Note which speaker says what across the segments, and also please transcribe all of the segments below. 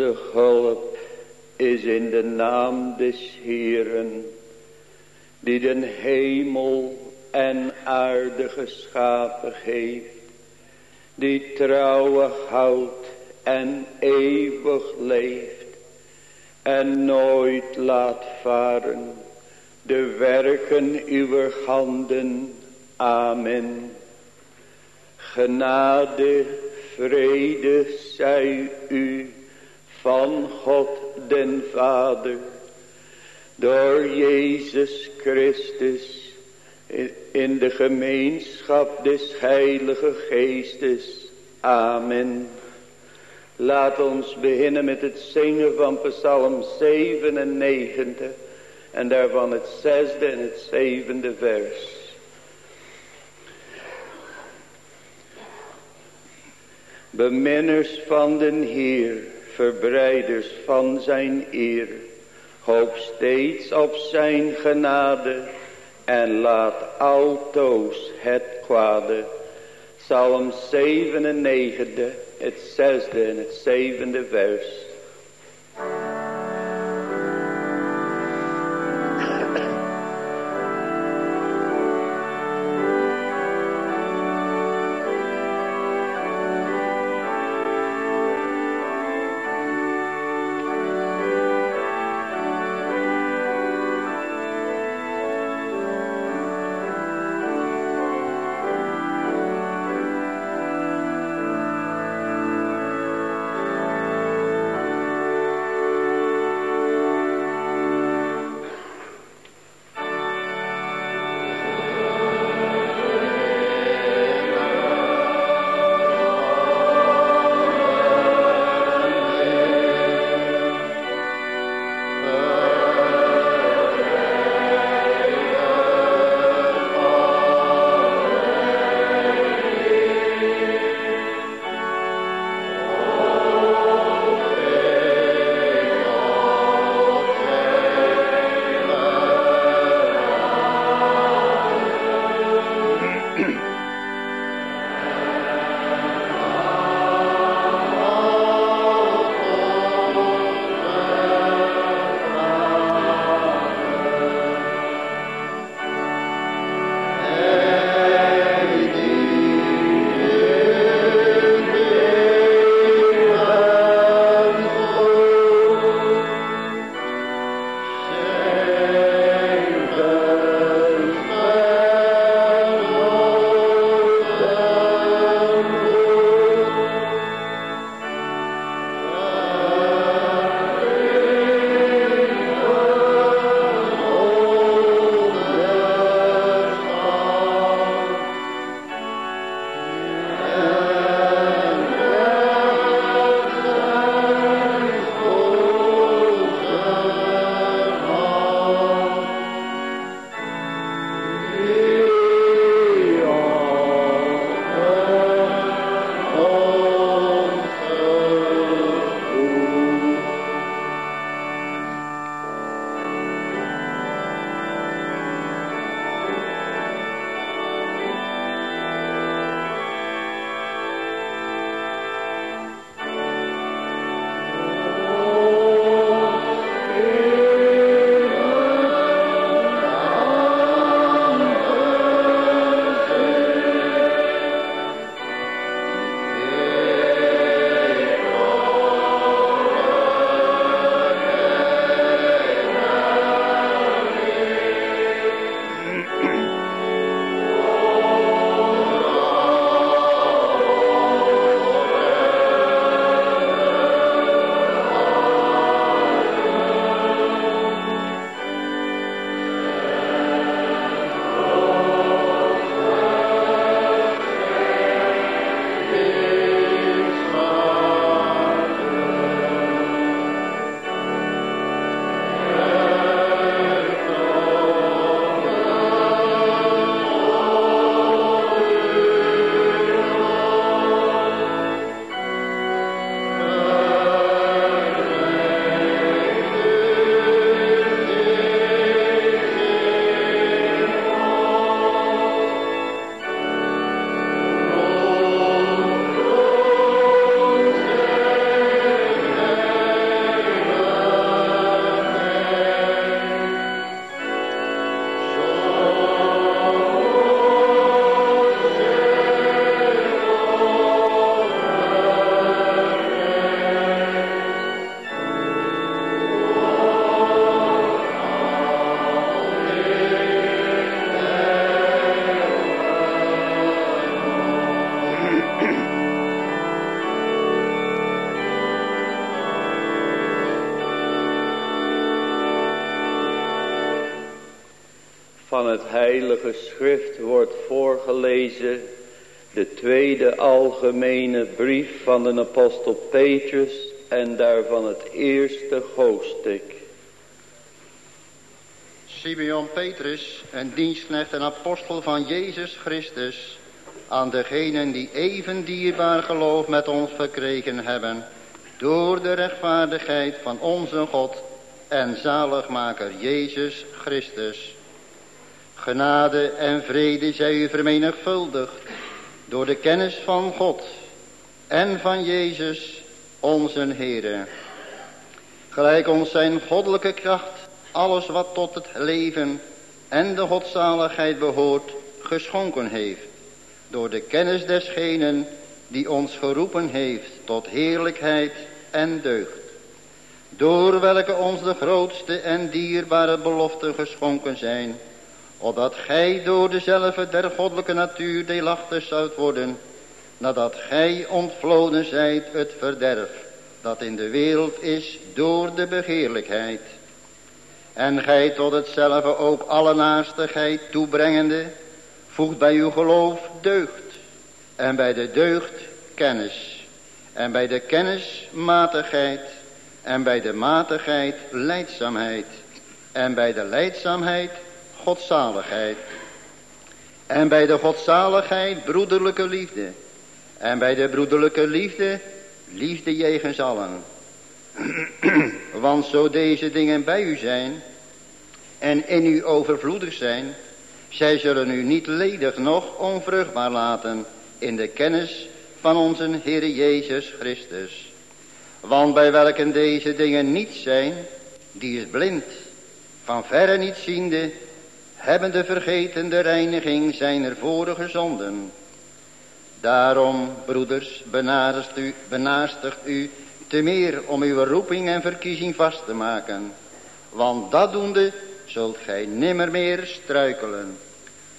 Speaker 1: Onze hulp is in de naam des Heeren, die den hemel en aarde geschapen heeft, die trouwe houdt en eeuwig leeft, en nooit laat varen de werken uw handen. Amen. Genade, vrede zij u van God den Vader, door Jezus Christus, in de gemeenschap des Heilige Geestes. Amen. Laat ons beginnen met het zingen van Psalm 97 en daarvan het zesde en het zevende vers. Beminners van den Heer, verbreiders van zijn eer, hoop steeds op zijn genade en laat altoos het kwade. Psalm 97, het zesde en het zevende vers. Heilige schrift wordt voorgelezen. De tweede algemene brief van de apostel Petrus en daarvan het eerste hoofdstuk.
Speaker 2: Simeon Petrus, een dienstknecht en apostel van Jezus Christus, aan degenen die even dierbaar geloof met ons verkregen hebben, door de rechtvaardigheid van onze God en zaligmaker Jezus Christus. Genade en vrede zij u vermenigvuldigd door de kennis van God en van Jezus onze Heere. Gelijk ons zijn goddelijke kracht alles wat tot het leven en de godzaligheid behoort geschonken heeft. Door de kennis desgenen die ons geroepen heeft tot heerlijkheid en deugd. Door welke ons de grootste en dierbare beloften geschonken zijn opdat gij door dezelfde der goddelijke natuur deelachtig zoudt worden, nadat gij ontvloden zijt het verderf, dat in de wereld is door de begeerlijkheid. En gij tot hetzelfde ook alle naastigheid toebrengende, voegt bij uw geloof deugd, en bij de deugd kennis, en bij de kennis matigheid, en bij de matigheid leidzaamheid, en bij de leidzaamheid godzaligheid. En bij de godzaligheid broederlijke liefde. En bij de broederlijke liefde, liefde jegens allen. Want zo deze dingen bij u zijn en in u overvloedig zijn, zij zullen u niet ledig noch onvruchtbaar laten in de kennis van onze Heer Jezus Christus. Want bij welken deze dingen niet zijn, die is blind, van verre niet ziende hebbende vergeten de reiniging zijner vorige zonden. Daarom, broeders, benaast u, benaastigt u te meer om uw roeping en verkiezing vast te maken. Want dat doende zult gij nimmer meer struikelen.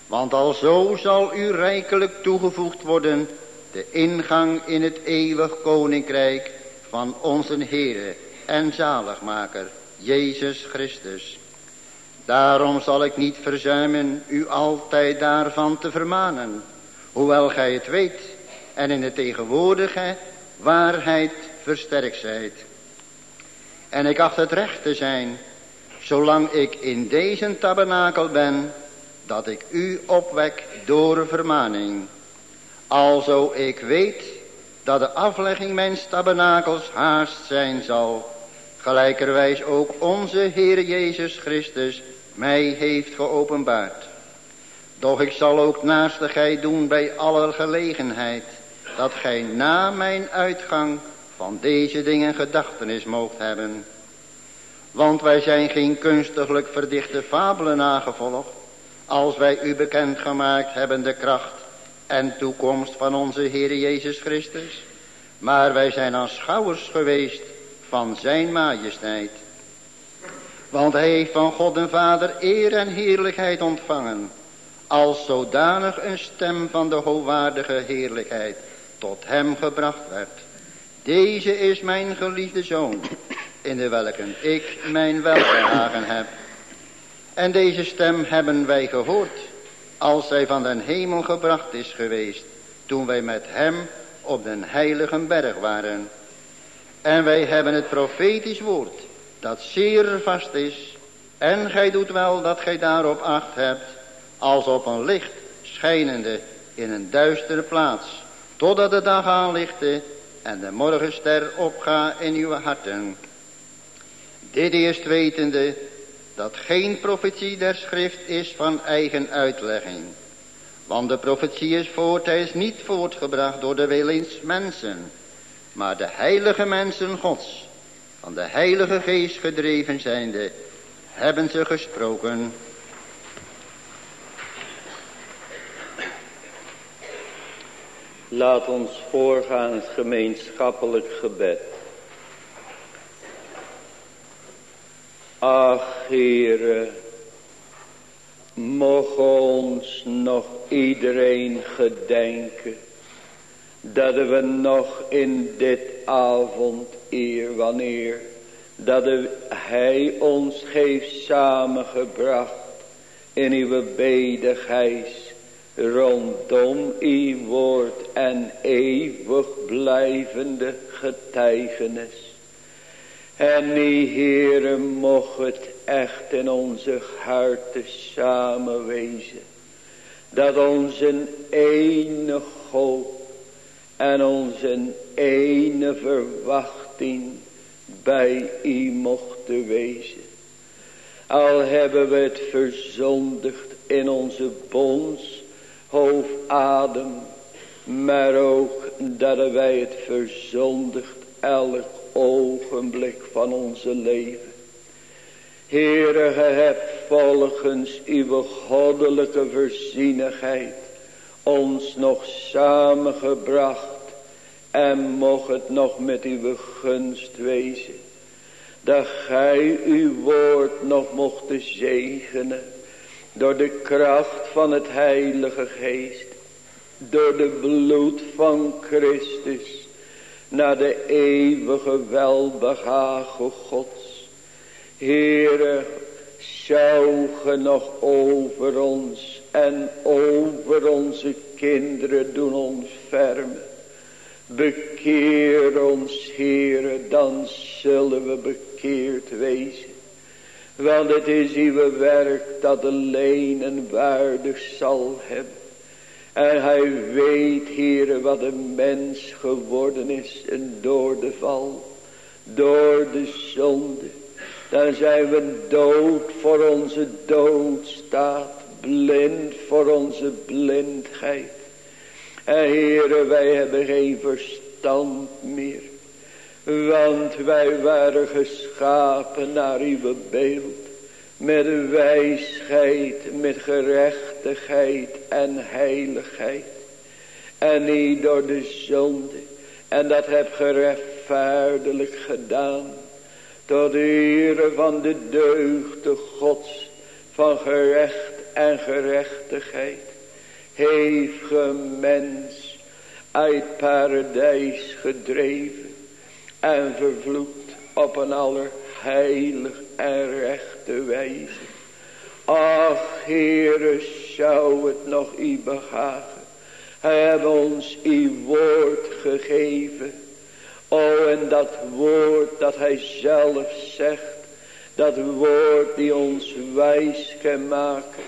Speaker 2: Want al zo zal u rijkelijk toegevoegd worden de ingang in het eeuwig koninkrijk van onze Heere en zaligmaker, Jezus Christus. Daarom zal ik niet verzuimen u altijd daarvan te vermanen, hoewel gij het weet en in de tegenwoordige waarheid versterkt zijt. En ik acht het recht te zijn, zolang ik in deze tabernakel ben, dat ik u opwek door vermaning. Alzo ik weet dat de aflegging mijn tabernakels haast zijn zal, gelijkerwijs ook onze Heer Jezus Christus mij heeft geopenbaard. Doch ik zal ook naastigheid doen bij alle gelegenheid, dat gij na mijn uitgang van deze dingen gedachtenis moogt hebben. Want wij zijn geen kunstiglijk verdichte fabelen nagevolgd, als wij u bekend gemaakt hebben de kracht en toekomst van onze Heer Jezus Christus. Maar wij zijn aanschouwers geweest van zijn majesteit. Want hij heeft van God en Vader eer en heerlijkheid ontvangen. Als zodanig een stem van de hoogwaardige heerlijkheid tot hem gebracht werd. Deze is mijn geliefde zoon, in de welke ik mijn welbehagen heb. En deze stem hebben wij gehoord, als zij van den hemel gebracht is geweest, toen wij met hem op den heilige berg waren. En wij hebben het profetisch woord dat zeer vast is. En gij doet wel dat gij daarop acht hebt, als op een licht schijnende in een duistere plaats, totdat de dag aanlichte en de morgenster opga in uw harten. Dit eerst wetende, dat geen profetie der schrift is van eigen uitlegging. Want de profetie is voortijds niet voortgebracht door de willens mensen, maar de heilige mensen gods, van de heilige geest gedreven zijnde, hebben ze gesproken.
Speaker 1: Laat ons voorgaan het gemeenschappelijk gebed. Ach, Heere, mocht ons nog iedereen gedenken, dat we nog in dit avond eer wanneer dat hij ons heeft samengebracht in uw bedigheid rondom uw woord en eeuwig blijvende getuigenis. En die Heere mocht het echt in onze harten samenwezen. Dat onze ene God en onze ene verwachting bij u mochten wezen. Al hebben we het verzondigd in onze bons, hoofdadem, maar ook dat wij het verzondigd elk ogenblik van onze leven. Heere, ge volgens uw goddelijke voorzienigheid ons nog samengebracht en mocht het nog met uw gunst wezen. Dat gij uw woord nog mocht zegenen. Door de kracht van het heilige geest. Door de bloed van Christus. Naar de eeuwige welbehagen gods. Heere, zou ge nog over ons en over onze kinderen doen ons fermen. Bekeer ons, Heere, dan zullen we bekeerd wezen. Want het is uw werk dat alleen een waardig zal hebben. En hij weet, Heere, wat een mens geworden is en door de val, door de zonde. Dan zijn we dood voor onze doodstaat, blind voor onze blindheid. En heren, wij hebben geen verstand meer. Want wij waren geschapen naar uw beeld. Met wijsheid, met gerechtigheid en heiligheid. En niet door de zonde. En dat heb gerechtvaardelijk gedaan. Tot de van de deugde gods. Van gerecht en gerechtigheid heeft ge mens uit paradijs gedreven en vervloekt op een allerheilig en rechte wijze. Ach, Heere, zou het nog u behagen. Hij heeft ons uw woord gegeven. O, en dat woord dat hij zelf zegt. Dat woord die ons wijs kan maken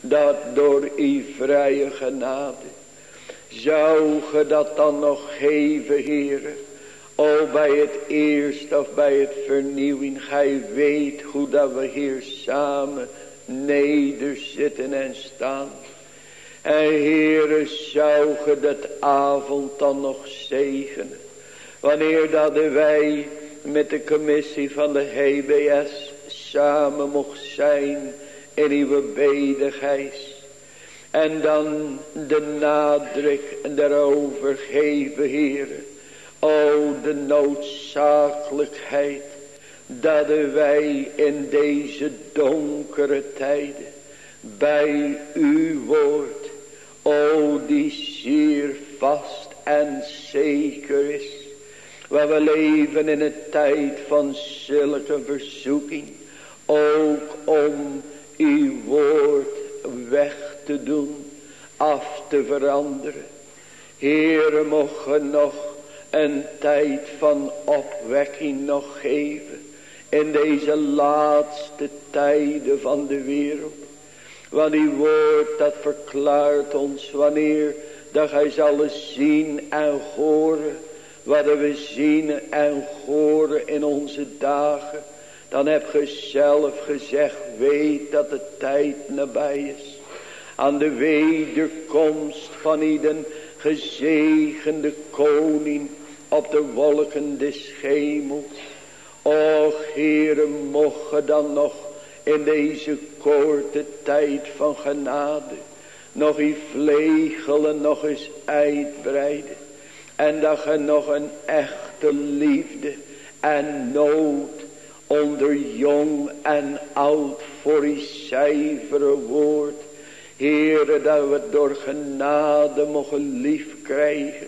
Speaker 1: dat door uw vrije genade. Zou ge dat dan nog geven, heren? O, bij het eerst of bij het vernieuwing. Gij weet hoe dat we hier samen nederzitten en staan. En heren, zou ge dat avond dan nog zegenen. Wanneer dat wij met de commissie van de HBS samen mocht zijn in uw bedigheid. En dan de nadruk daarover geven, heren. O, de noodzakelijkheid dat wij in deze donkere tijden bij uw woord, o, die zeer vast en zeker is. Waar we leven in een tijd van zulke verzoeking, ook om uw woord weg te doen, af te veranderen. Heere, mocht nog een tijd van opwekking nog geven. In deze laatste tijden van de wereld. Want uw woord dat verklaart ons wanneer dat gij zal zien en horen. Wat we zien en horen in onze dagen. Dan heb je zelf gezegd, weet dat de tijd nabij is. Aan de wederkomst van ieder gezegende koning op de wolken des hemels. Och, Heere, mocht dan nog in deze korte tijd van genade nog uw vlegelen nog eens uitbreiden. En dat je nog een echte liefde en nood onder jong en oud voor uw zuivere woord. Heere, dat we door genade mogen lief krijgen.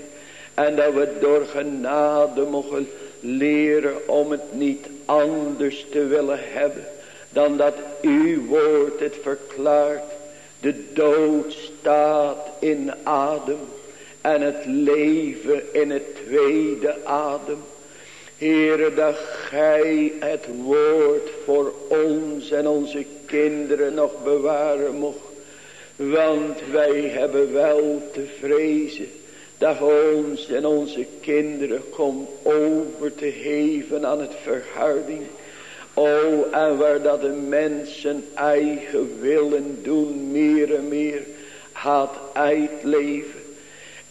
Speaker 1: En dat we door genade mogen leren om het niet anders te willen hebben. dan dat uw woord het verklaart. De dood staat in adem en het leven in het tweede adem. Heere, dat gij het woord voor ons en onze kinderen nog bewaren mocht. Want wij hebben wel te vrezen dat ons en onze kinderen komt over te heven aan het verharding. O, en waar dat de mensen eigen willen doen, meer en meer, gaat uitleven.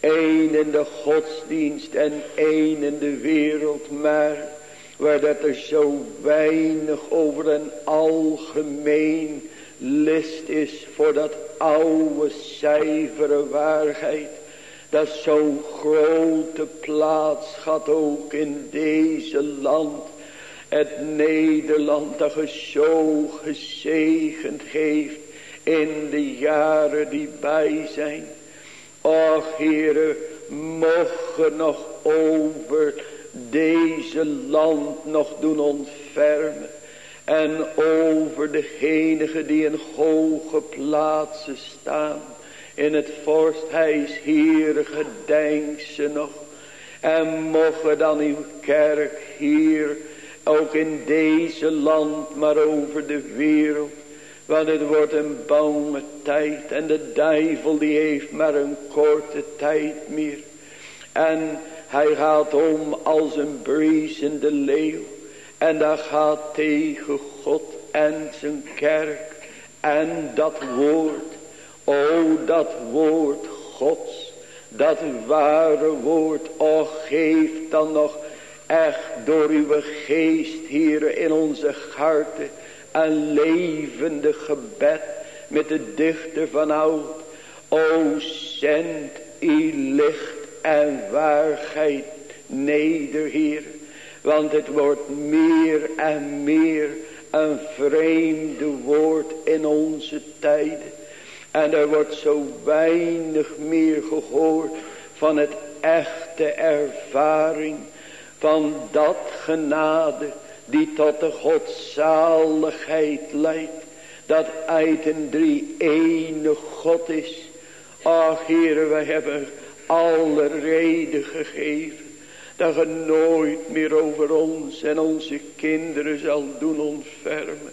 Speaker 1: Eén in de godsdienst en één in de wereld, maar waar dat er zo weinig over een algemeen list is voor dat oude cijferen waarheid. Dat zo'n grote plaats gaat ook in deze land. Het Nederland dat je zo gezegend heeft in de jaren die bij zijn. Och Heere, mogen nog over deze land nog doen ontfermen. En over degenen die in hoge plaatsen staan. In het vorsthuis, Heere, gedenk ze nog. En mogen dan uw kerk hier, ook in deze land, maar over de wereld want het wordt een bange tijd. En de duivel die heeft maar een korte tijd meer. En hij gaat om als een briesende leeuw. En dat gaat tegen God en zijn kerk. En dat woord. O dat woord Gods. Dat ware woord. O geef dan nog echt door uw geest hier in onze harten een levende gebed met de dichter van oud. O zend u licht en waarheid neder Heer. Want het wordt meer en meer een vreemde woord in onze tijden. En er wordt zo weinig meer gehoord van het echte ervaring van dat genade die tot de godzaligheid leidt. Dat uit een drie ene God is. Ach Heere, wij hebben alle reden gegeven. Dat je nooit meer over ons en onze kinderen zal doen ontfermen.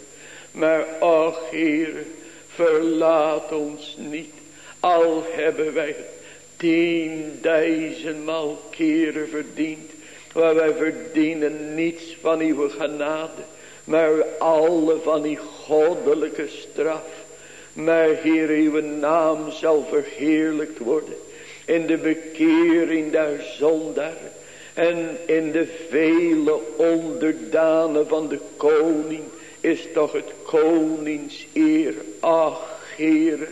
Speaker 1: Maar ach Heere, verlaat ons niet. Al hebben wij tienduizendmaal keren verdiend. Waar wij verdienen niets van uw genade. Maar alle van die goddelijke straf. Maar Heer, uw naam zal verheerlijkt worden. In de bekering der zondaren. En in de vele onderdanen van de koning. Is toch het konings eer. Ach Heer.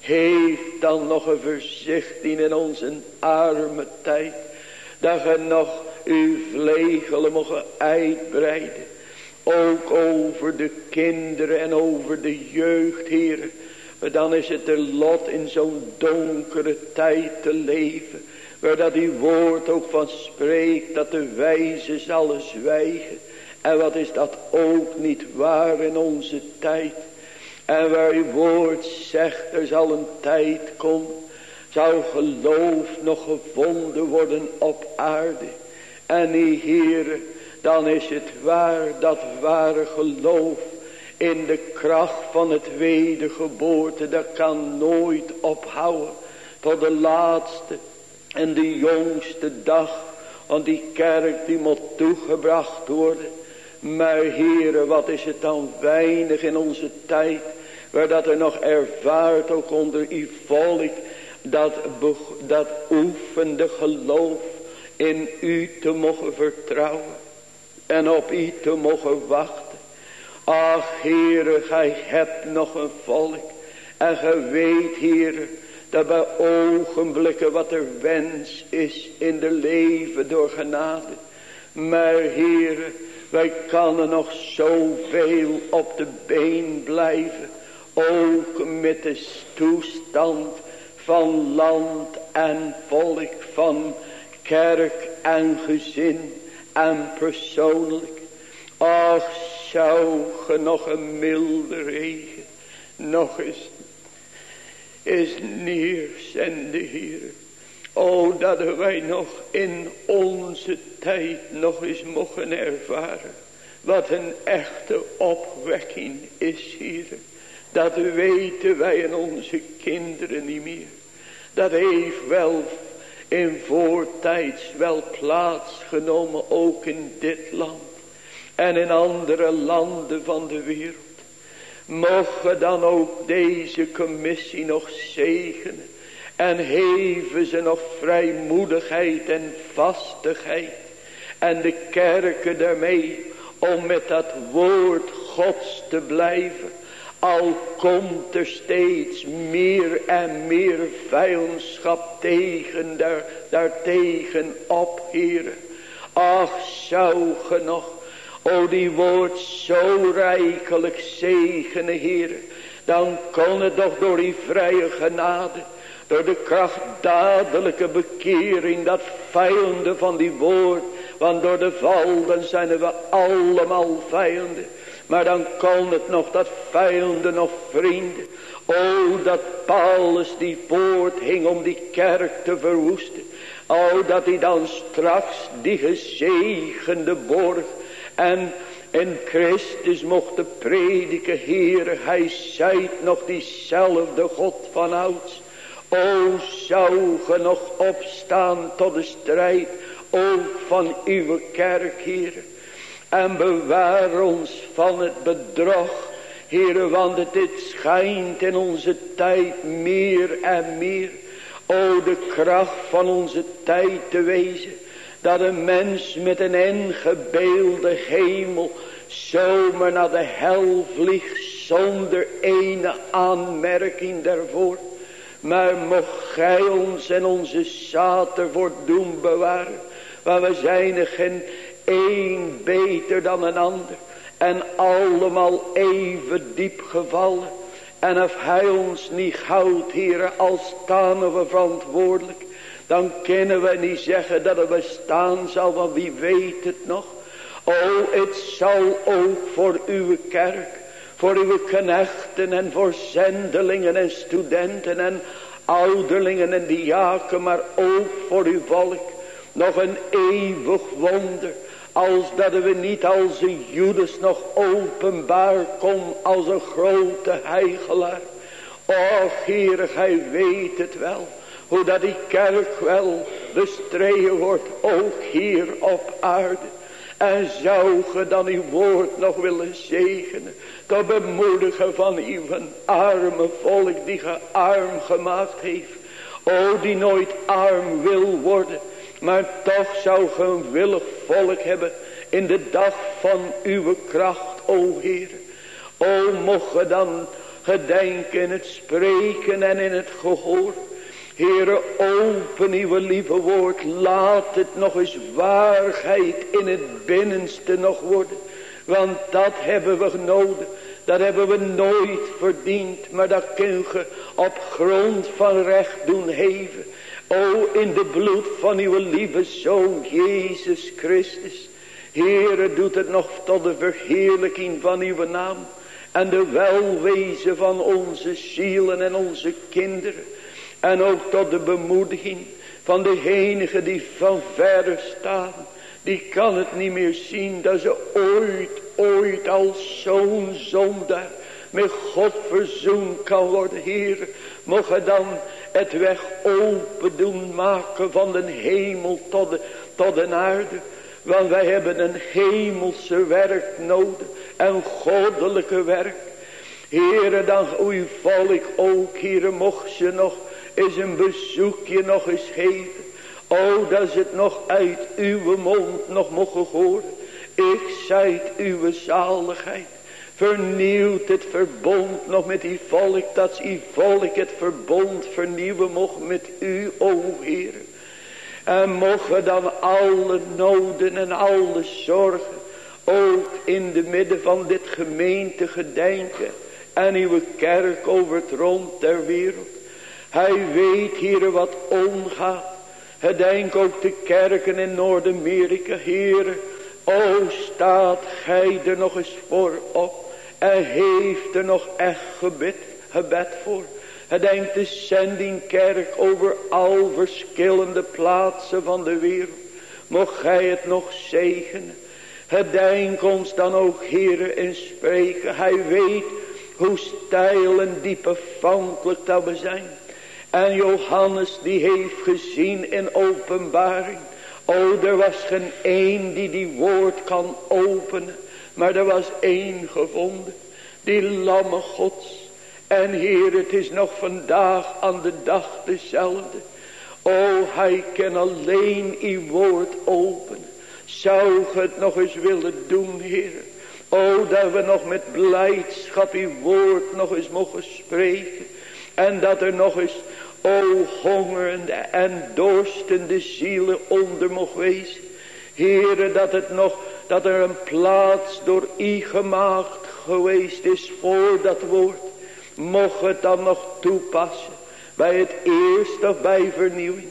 Speaker 1: Heeft dan nog een verzichting in onze arme tijd. Dat je nog uw vlegelen mogen uitbreiden. Ook over de kinderen en over de jeugd, Heer. Maar dan is het de lot in zo'n donkere tijd te leven. Waar dat uw woord ook van spreekt dat de wijze zal zwijgen. En wat is dat ook niet waar in onze tijd. En waar uw woord zegt er zal een tijd komen. Zou geloof nog gevonden worden op aarde. En die Heere, dan is het waar, dat ware geloof in de kracht van het wedergeboorte, dat kan nooit ophouden tot de laatste en de jongste dag. Want die kerk die moet toegebracht worden. Maar Heere, wat is het dan weinig in onze tijd, waar dat er nog ervaart ook onder uw volk, dat, dat oefende geloof in u te mogen vertrouwen en op u te mogen wachten. Ach Heere, gij hebt nog een volk en gij weet Heere, dat bij ogenblikken wat er wens is in de leven door genade. Maar Heere, wij kunnen nog zoveel op de been blijven. Ook met de toestand van land en volk, van kerk en gezin en persoonlijk. Ach, zou ge nog een milde regen nog eens is neerzenden, Heer. O, dat wij nog in onze tijd nog eens mogen ervaren. Wat een echte opwekking is, Heer. Dat weten wij en onze kinderen niet meer. Dat heeft wel in voortijds wel plaatsgenomen ook in dit land. En in andere landen van de wereld. Mogen dan ook deze commissie nog zegenen. En heven ze nog vrijmoedigheid en vastigheid. En de kerken daarmee om met dat woord gods te blijven. Al komt er steeds meer en meer vijandschap tegen, daar, daartegen op, heren. Ach, zou ge nog, o die woord zo rijkelijk zegenen, heren. Dan kon het toch door die vrije genade, door de krachtdadelijke bekering, dat vijanden van die woord. Want door de val, dan zijn we allemaal vijanden. Maar dan kan het nog dat vijanden of vrienden. O dat Paulus die poort hing om die kerk te verwoesten. O dat hij dan straks die gezegende borg en in Christus mocht prediken. Heer hij zijt nog diezelfde God van ouds. O zou ge nog opstaan tot de strijd ook van uw kerk, Heer. En bewaar ons van het bedrog, Heer, want het schijnt in onze tijd meer en meer. O, de kracht van onze tijd te wezen. Dat een mens met een ingebeelde hemel zomaar naar de hel vliegt zonder ene aanmerking daarvoor. Maar mocht gij ons en onze zaad ervoor doen bewaren. Want we zijn er geen één beter dan een ander. En allemaal even diep gevallen. En of hij ons niet houdt, heren, als staan we verantwoordelijk. Dan kunnen we niet zeggen dat er bestaan zal, want wie weet het nog. O, het zal ook voor uw kerk, voor uw knechten en voor zendelingen en studenten en ouderlingen en diaken, maar ook voor uw volk. Nog een eeuwig wonder. Als dat we niet als een Judas nog openbaar kon als een grote heigelaar. Och Heer, gij weet het wel. Hoe dat die kerk wel bestreden wordt. Ook hier op aarde. En zou ge dan uw woord nog willen zegenen. Tot bemoedigen van uw arme volk die ge arm gemaakt heeft. O die nooit arm wil worden. Maar toch zou ge een willig volk hebben in de dag van uw kracht, o Heer. O mocht ge dan gedenken in het spreken en in het gehoor. Heere, open uw lieve woord. Laat het nog eens waarheid in het binnenste nog worden. Want dat hebben we nodig. Dat hebben we nooit verdiend. Maar dat kun je op grond van recht doen heven. O, in de bloed van uw lieve Zoon, Jezus Christus. Heere, doet het nog tot de verheerlijking van uw naam. En de welwezen van onze zielen en onze kinderen. En ook tot de bemoediging van de enige die van verre staan. Die kan het niet meer zien dat ze ooit, ooit als zo'n zondaar met God verzoend kan worden. Heer, mogen dan het weg open doen maken van de hemel tot de, tot de aarde. Want wij hebben een hemelse werk nodig. Een goddelijke werk. Heren, dan uw volk ook, heren, mocht je nog eens een bezoekje nog eens geven. O, dat het nog uit uw mond nog mogen horen. Ik zijt uw zaligheid. Vernieuwt het verbond nog met die volk. Dat die volk het verbond vernieuwen mocht met u, o Heer. En mogen dan alle noden en alle zorgen. Ook in de midden van dit gemeente gedenken. En uw kerk over het rond der wereld. Hij weet hier wat omgaat. Gedenk ook de kerken in Noord-Amerika, heren. O staat gij er nog eens voor op. En heeft er nog echt gebed, gebed voor. Het denkt de zendingkerk over al verschillende plaatsen van de wereld. Mocht gij het nog zegenen. Gedenk ons dan ook, Heere, in spreken. Hij weet hoe stijl en diep afhankelijk dat we zijn. En Johannes die heeft gezien in openbaring. Oh, er was geen één die die woord kan openen. Maar er was één gevonden. Die lamme gods. En Heer, het is nog vandaag aan de dag dezelfde. Oh, hij kan alleen uw woord openen. Zou het nog eens willen doen, Heer? O, dat we nog met blijdschap uw woord nog eens mogen spreken. En dat er nog eens, o, hongerende en dorstende zielen onder mocht wezen. Heere, dat het nog, dat er een plaats door u gemaakt geweest is voor dat woord. Mocht het dan nog toepassen. Bij het eerst of bij vernieuwing.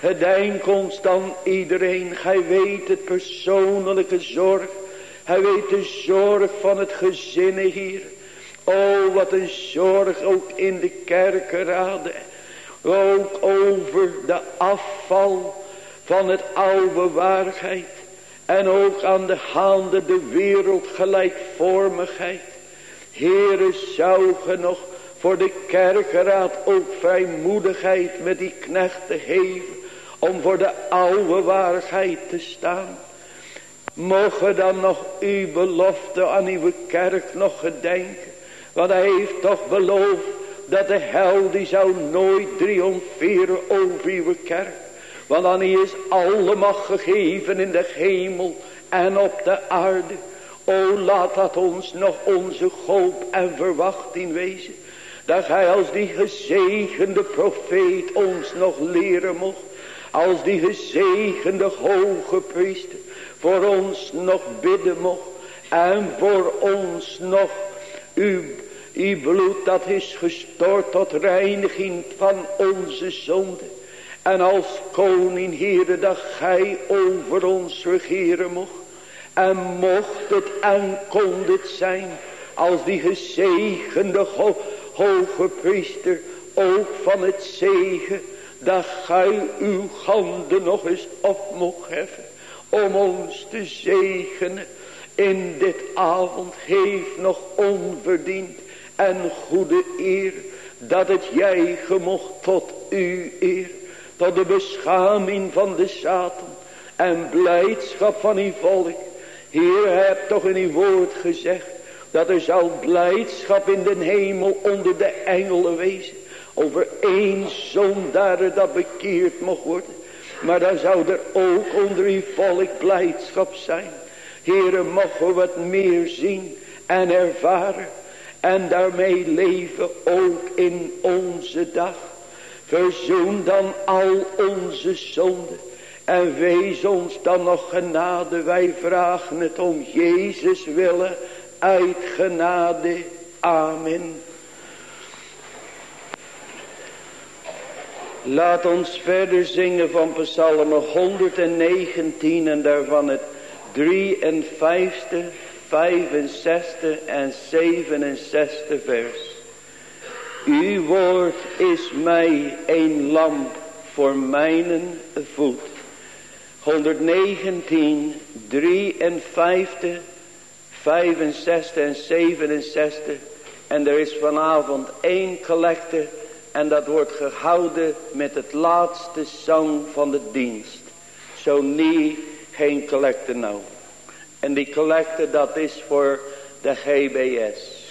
Speaker 1: Gedenk ons dan iedereen. Gij weet het persoonlijke zorg. Hij weet de zorg van het gezin hier. Oh, wat een zorg ook in de kerkenraden. Ook over de afval van het oude waarheid. En ook aan de handen de wereldgelijkvormigheid. Heere, zou ge nog voor de kerkenraad ook vrijmoedigheid met die knechten geven om voor de oude waarheid te staan. Mogen dan nog uw belofte aan uw kerk nog gedenken. Want hij heeft toch beloofd dat de hel die zou nooit triomferen over uw kerk. Want aan u is alle macht gegeven in de hemel en op de aarde. O laat dat ons nog onze hoop en verwachting wezen. Dat gij als die gezegende profeet ons nog leren mocht. Als die gezegende hoge priester voor ons nog bidden mocht. En voor ons nog uw, uw bloed dat is gestort tot reiniging van onze zonde. En als koning Heere dat gij over ons regeren mocht. En mocht het en kon zijn als die gezegende hoge priester ook van het zegen dat gij uw handen nog eens op mocht heffen om ons te zegenen in dit avond geef nog onverdiend en goede eer dat het jij gemocht tot u eer tot de beschaming van de Satan en blijdschap van uw volk. Heer, hebt toch in uw woord gezegd dat er zal blijdschap in de hemel onder de engelen wezen. Over één zondaar dat bekeerd mocht worden. Maar dan zou er ook onder uw volk blijdschap zijn. Heere, mogen we wat meer zien en ervaren. En daarmee leven ook in onze dag. Verzoen dan al onze zonden. En wees ons dan nog genade. Wij vragen het om Jezus willen. Uit genade. Amen. Laat ons verder zingen van psalm 119 en daarvan het 53, 65 en 67 vers. Uw woord is mij een lamp voor mijn voet. 119, 53, 65 en 67. En er is vanavond één collecte en dat wordt gehouden met het laatste zang van de dienst. Zo niet geen collecte nou. En die collecte dat is voor de GBS.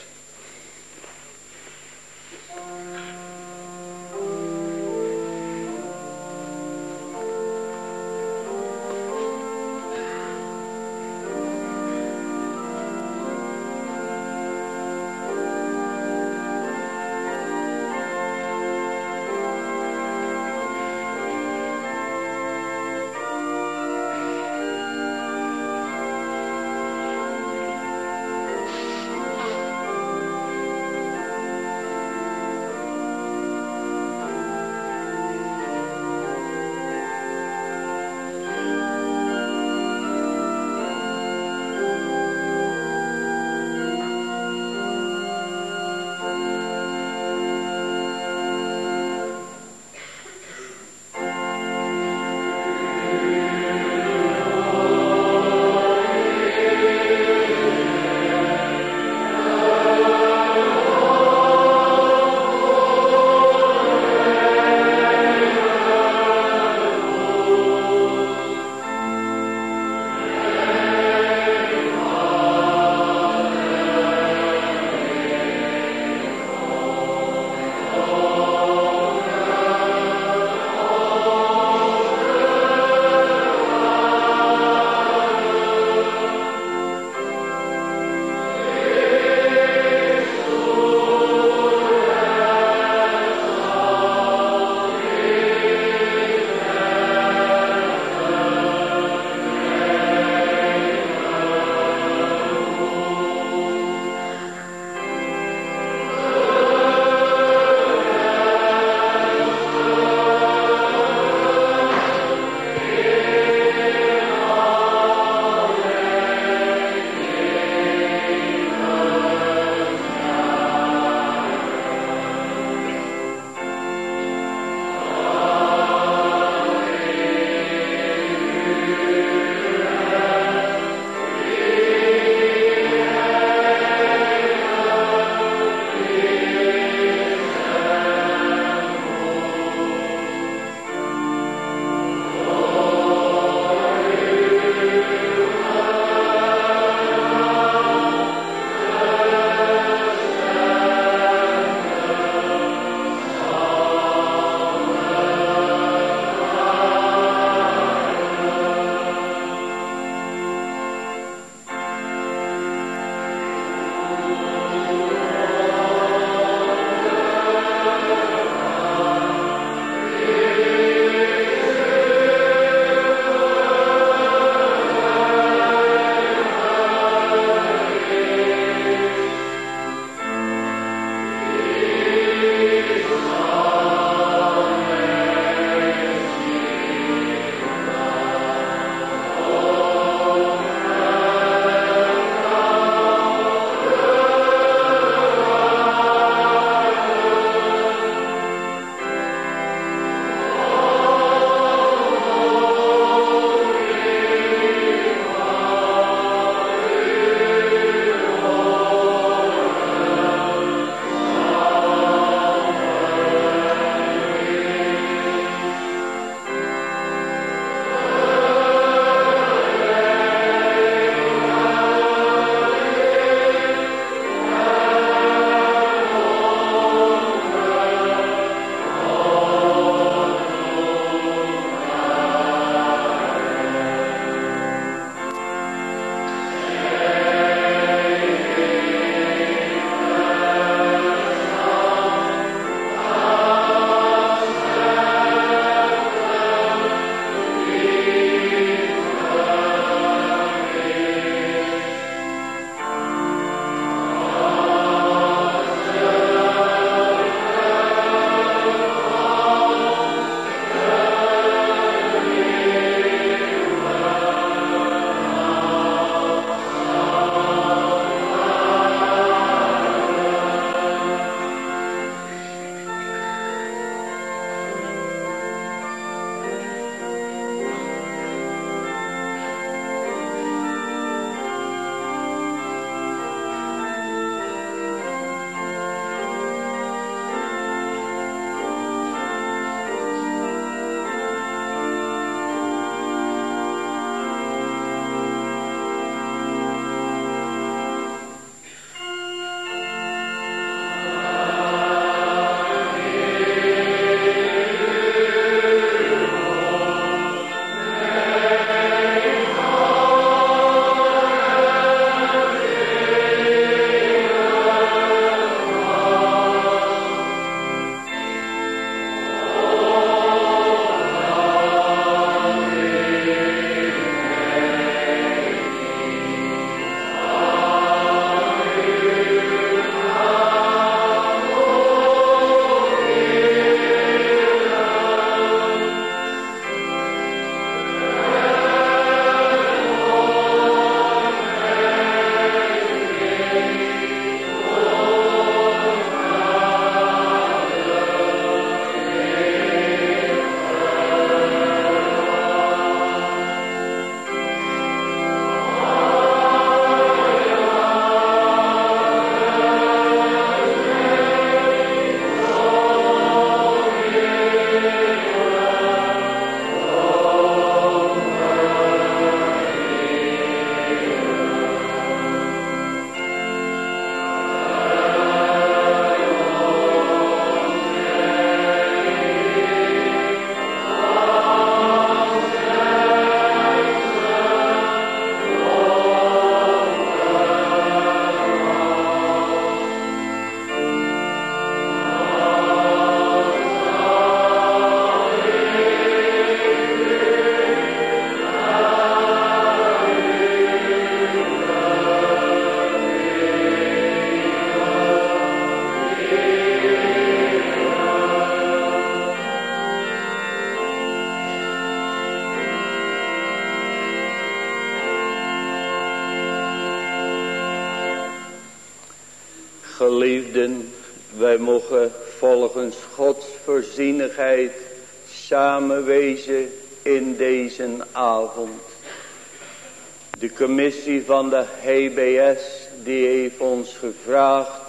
Speaker 1: Commissie van de HBS die heeft ons gevraagd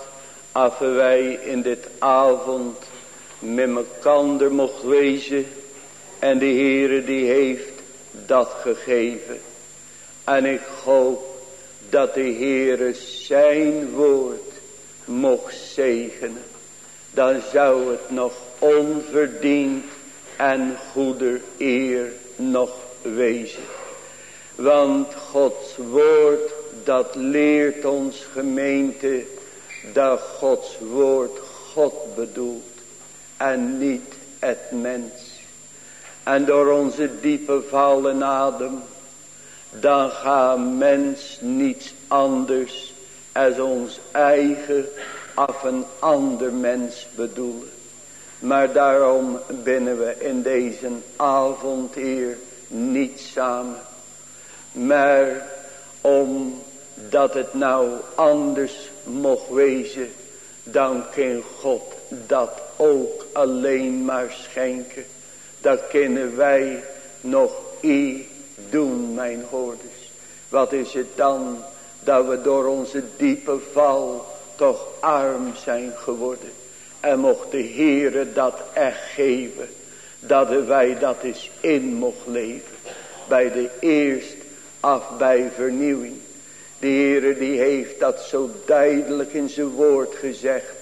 Speaker 1: of wij in dit avond met elkaar mocht wezen. En de Heere die heeft dat gegeven. En ik hoop dat de Heere zijn woord mocht zegenen. Dan zou het nog onverdiend en goeder eer nog wezen. Want Gods woord dat leert ons gemeente dat Gods woord God bedoelt en niet het mens. En door onze diepe vallen adem, dan gaat mens niets anders als ons eigen of een ander mens bedoelen. Maar daarom binnen we in deze avond hier niet samen. Maar omdat het nou anders mocht wezen, dan kan God dat ook alleen maar schenken. Dat kunnen wij nog i doen, mijn hoorders. Wat is het dan dat we door onze diepe val toch arm zijn geworden. En mocht de Heere dat echt geven. Dat wij dat eens in mocht leven. Bij de eerst af bij vernieuwing. De Heere die heeft dat zo duidelijk in zijn woord gezegd.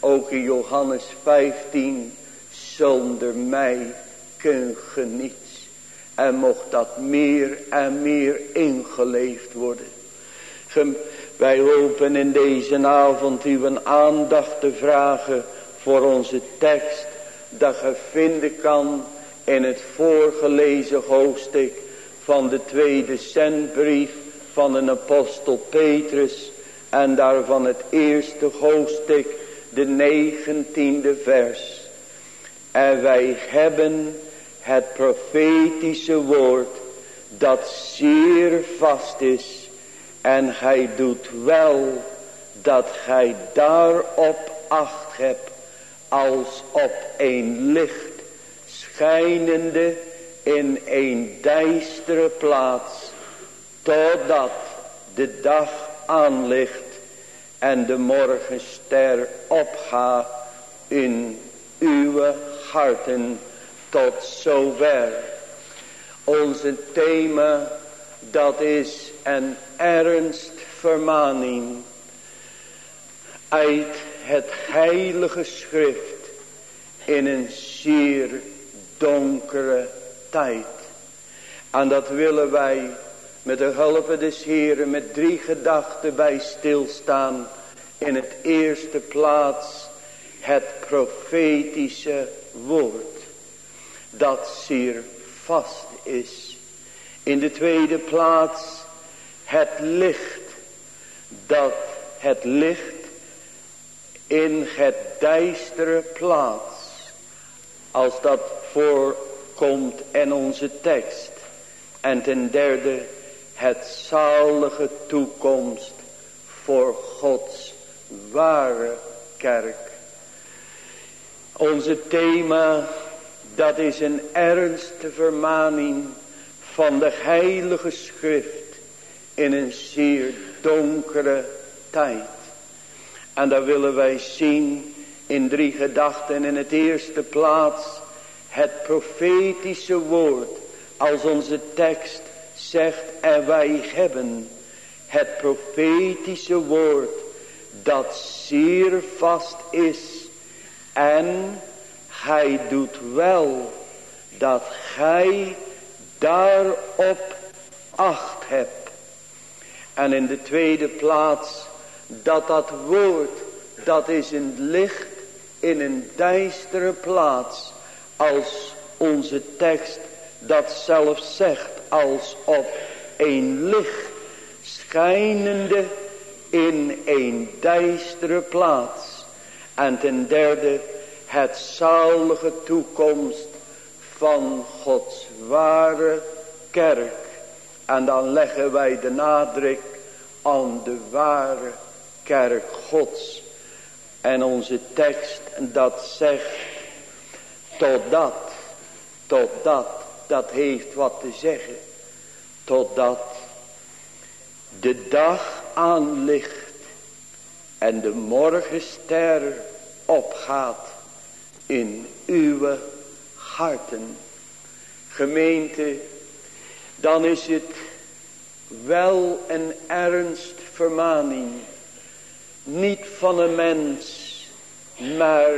Speaker 1: Ook in Johannes 15. Zonder mij kun je niets. En mocht dat meer en meer ingeleefd worden. Wij hopen in deze avond uw aandacht te vragen voor onze tekst. Dat je vinden kan in het voorgelezen hoofdstuk van de tweede zendbrief van de apostel Petrus. En daarvan het eerste hoofdstuk, de negentiende vers. En wij hebben het profetische woord dat zeer vast is. En hij doet wel dat gij daarop acht hebt als op een licht schijnende in een duistere plaats totdat de dag aanlicht en de morgenster opgaat in uw harten tot zover. Onze thema dat is een ernst vermaning uit het heilige schrift in een zeer donkere tijd. En dat willen wij met de hulp des Heren met drie gedachten bij stilstaan. In het eerste plaats het profetische woord. Dat zeer vast is. In de tweede plaats het licht. Dat het licht in het duistere plaats. Als dat voorkomt in onze tekst. En ten derde het zalige toekomst voor Gods ware kerk. Onze thema, dat is een ernstige vermaning van de heilige schrift in een zeer donkere tijd. En daar willen wij zien in drie gedachten. In het eerste plaats het profetische woord als onze tekst zegt en wij hebben het profetische woord dat zeer vast is en hij doet wel dat gij daarop acht hebt. En in de tweede plaats dat dat woord dat is een licht in een duistere plaats als onze tekst dat zelf zegt als op een licht schijnende in een duistere plaats. En ten derde het zalige toekomst van Gods ware kerk. En dan leggen wij de nadruk aan de ware kerk Gods. En onze tekst dat zegt, totdat, totdat, dat heeft wat te zeggen. Totdat de dag aanlicht en de morgenster opgaat in uw harten. Gemeente, dan is het wel een ernst vermaning. Niet van een mens, maar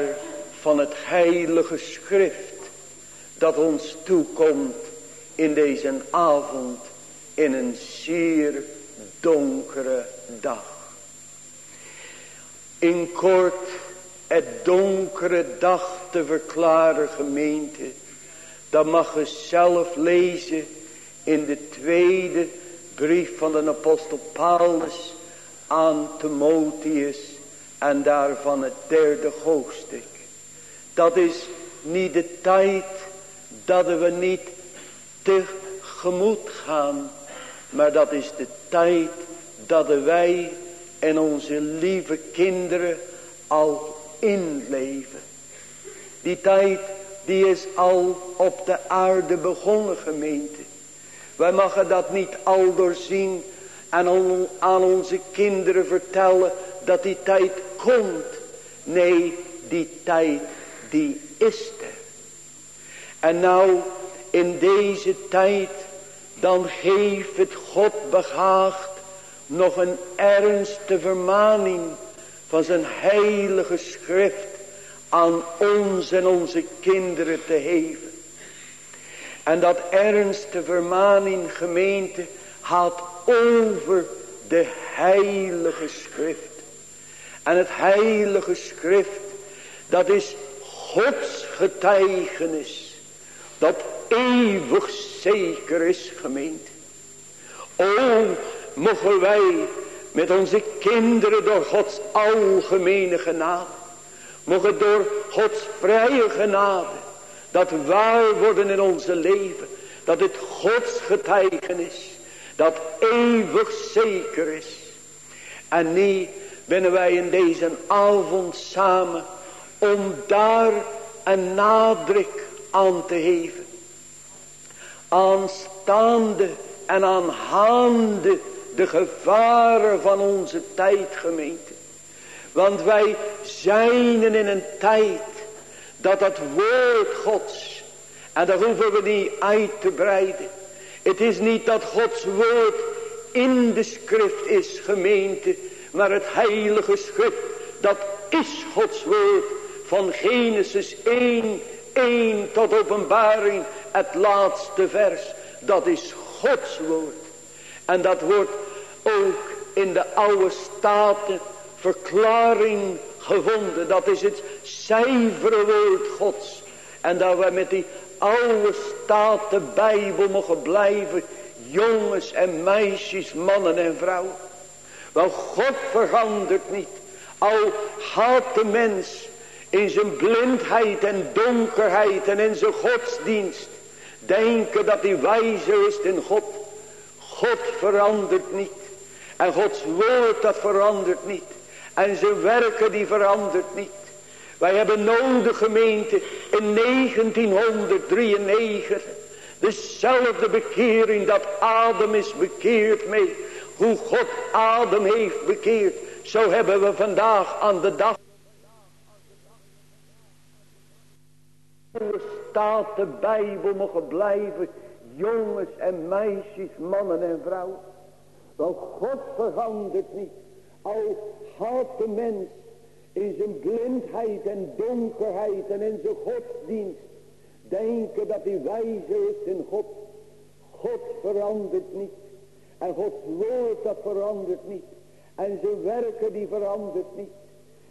Speaker 1: van het heilige schrift. Dat ons toekomt in deze avond in een zeer donkere dag. In kort het donkere dag te verklaren gemeente. Dat mag je zelf lezen in de tweede brief van de apostel Paulus aan Timotheus en daarvan het derde hoofdstuk. Dat is niet de tijd dat we niet tegemoet gaan, maar dat is de tijd dat wij en onze lieve kinderen al inleven. Die tijd die is al op de aarde begonnen gemeente. Wij mogen dat niet al doorzien en aan onze kinderen vertellen dat die tijd komt. Nee, die tijd die is er. En nou in deze tijd dan geeft het God behaagd nog een ernstige vermaning van zijn heilige schrift aan ons en onze kinderen te geven. En dat ernstige vermaning gemeente gaat over de heilige schrift. En het heilige schrift, dat is Gods getuigenis. Dat eeuwig zeker is gemeente. O, mogen wij met onze kinderen door Gods algemene genade. Mogen door Gods vrije genade. Dat waar worden in onze leven. Dat het Gods getuigenis. Dat eeuwig zeker is. En niet binnen wij in deze avond samen. Om daar een nadruk aan te geven. Aanstaande en aanhaande de gevaren van onze tijd gemeente. Want wij zijn in een tijd dat het woord gods, en daar hoeven we niet uit te breiden. Het is niet dat gods woord in de schrift is gemeente, maar het heilige schrift, dat is gods woord van Genesis 1, 1 tot openbaring, het laatste vers. Dat is gods woord. En dat wordt ook in de oude staten verklaring gevonden. Dat is het zuivere woord gods. En dat we met die oude staten bijbel mogen blijven. Jongens en meisjes, mannen en vrouwen. Wel God verandert niet. Al gaat de mens in zijn blindheid en donkerheid en in zijn godsdienst. Denken dat hij wijzer is in God. God verandert niet. En Gods woord dat verandert niet. En zijn werken die verandert niet. Wij hebben nodig gemeente in 1993. Dezelfde bekering dat Adam is bekeerd mee. Hoe God Adam heeft bekeerd. Zo hebben we vandaag aan de dag. Staat de Bijbel mogen blijven. Jongens en meisjes, mannen en vrouwen. Want God verandert niet. Al gaat de mens in zijn blindheid en donkerheid en in zijn godsdienst. Denken dat hij wijzer is in God. God verandert niet. En Gods woord dat verandert niet. En zijn werken die verandert niet.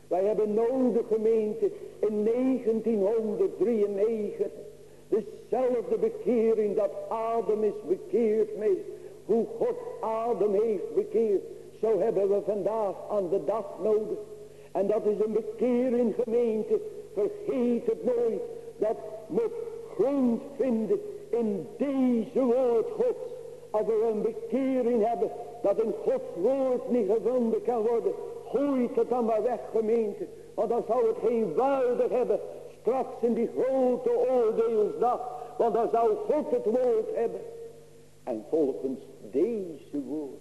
Speaker 1: Wij hebben nodig gemeente in 1993. Dezelfde bekering dat Adam is bekeerd mee. Hoe God Adam heeft bekeerd. Zo hebben we vandaag aan de dag nodig. En dat is een bekering gemeente. Vergeet het nooit. Dat moet grond vinden in deze woord Gods. Als we een bekering hebben. Dat in Gods woord niet gevonden kan worden. Gooit het dan maar weg gemeente. Want dan zou het geen waarde hebben straks in die grote oordeelsdag. Want dan zou God het woord hebben. En volgens deze woord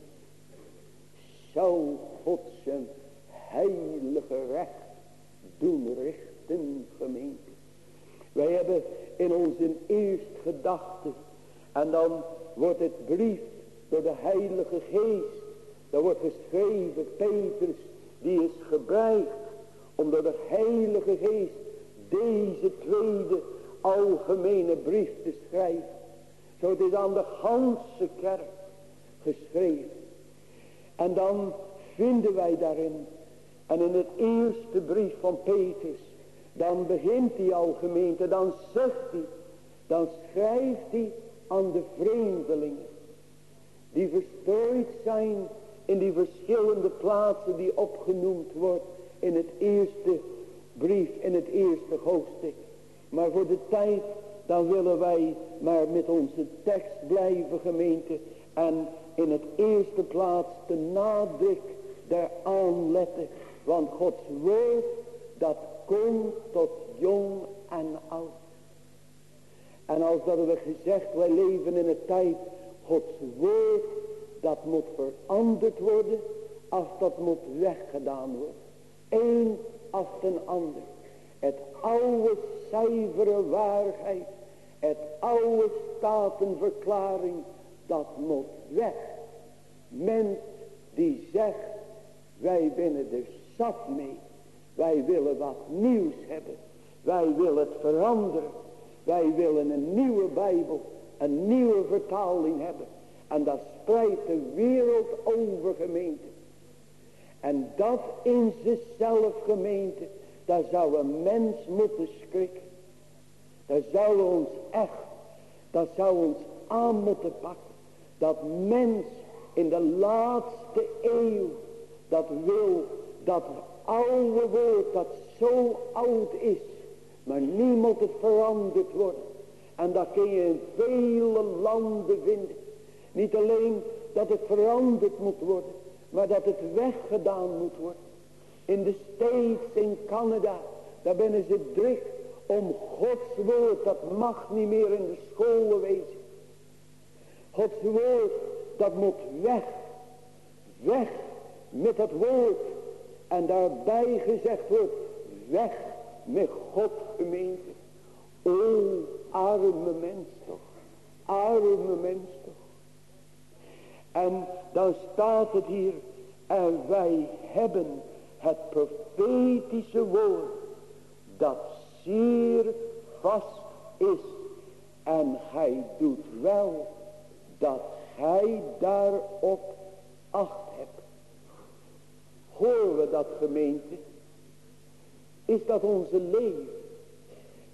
Speaker 1: zou God zijn heilige recht doen richten gemeente. Wij hebben in onze eerste gedachte en dan wordt het brief door de heilige geest. Dan wordt geschreven, Petrus, die is gebruikt om door de heilige geest deze tweede algemene brief te schrijven. Zo het is aan de ganse kerk geschreven. En dan vinden wij daarin, en in het eerste brief van Petrus, dan begint hij al gemeente, dan zegt hij, dan schrijft hij aan de vreemdelingen. Die verstrooid zijn in die verschillende plaatsen die opgenoemd wordt in het eerste brief, in het eerste hoofdstuk. Maar voor de tijd, dan willen wij maar met onze tekst blijven gemeente. En in het eerste plaats de nadruk daaraan letten. Want Gods woord, dat komt tot jong en oud. En als dat we gezegd, wij leven in een tijd, Gods woord, dat moet veranderd worden, als dat moet weggedaan worden. Eén als ten ander. Het oude zuivere waarheid, het oude statenverklaring, dat moet weg. Mens die zegt, wij binnen er zat mee. Wij willen wat nieuws hebben. Wij willen het veranderen. Wij willen een nieuwe Bijbel, een nieuwe vertaling hebben. En dat de wereld over gemeente. En dat in zichzelf gemeente, daar zou een mens moeten schrikken. Daar zou ons echt, dat zou ons aan moeten pakken. Dat mens in de laatste eeuw, dat wil, dat oude woord dat zo oud is, maar moet het veranderd worden. En dat kun je in vele landen vinden. Niet alleen dat het veranderd moet worden. Maar dat het weggedaan moet worden. In de States, in Canada. Daar binnen ze druk om Gods woord. Dat mag niet meer in de scholen wezen. Gods woord, dat moet weg. Weg met het woord. En daarbij gezegd wordt, weg met God gemeente. O, arme mens toch. Arme mens. En dan staat het hier. En wij hebben het profetische woord. Dat zeer vast is. En hij doet wel dat hij daarop acht hebt. Horen we dat gemeente? Is dat onze leven?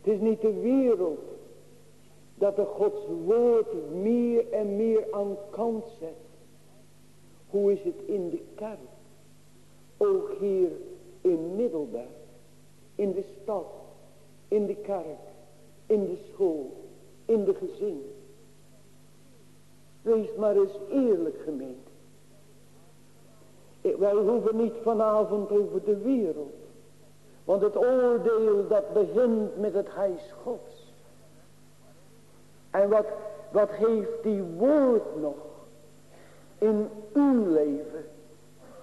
Speaker 1: Het is niet de wereld dat de Gods woord meer en meer aan kant zet. Hoe is het in de kerk? Ook hier in Middelberg. In de stad. In de kerk. In de school. In de gezin. Wees maar eens eerlijk gemeente. Wij hoeven niet vanavond over de wereld. Want het oordeel dat begint met het huis gods. En wat, wat heeft die woord nog in uw leven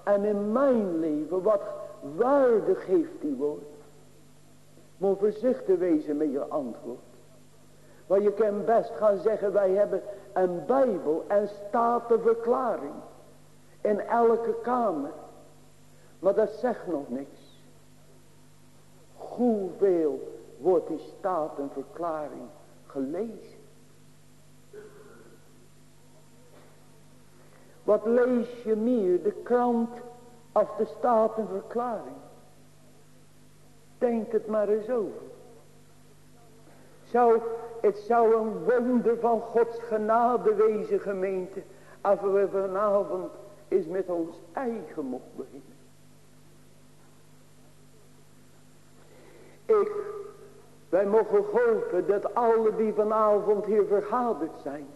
Speaker 1: en in mijn leven. Wat waarde geeft die woord. Moet voorzichtig wezen met je antwoord. Want je kan best gaan zeggen wij hebben een bijbel en statenverklaring. In elke kamer. Maar dat zegt nog niks. Hoeveel wordt die statenverklaring gelezen? Wat lees je meer, de krant of de statenverklaring? Denk het maar eens over. Het zou een wonder van Gods genade wezen gemeente. Als we vanavond eens met ons eigen mocht beginnen. Ik, wij mogen hopen dat alle die vanavond hier vergaderd zijn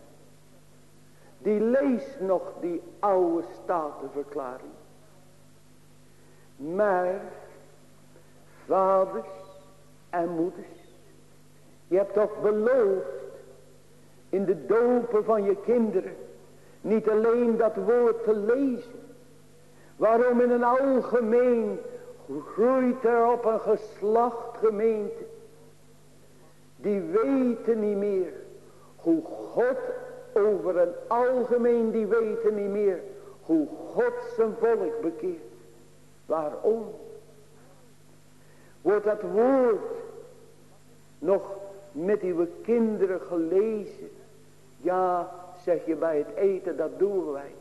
Speaker 1: die leest nog die oude statenverklaring. Maar vaders en moeders. Je hebt toch beloofd in de dopen van je kinderen niet alleen dat woord te lezen. Waarom in een algemeen groeit er op een geslacht gemeente. Die weten niet meer hoe God over een algemeen die weten niet meer hoe God zijn volk bekeert. Waarom? Wordt dat woord nog met uw kinderen gelezen? Ja, zeg je bij het eten, dat doen wij.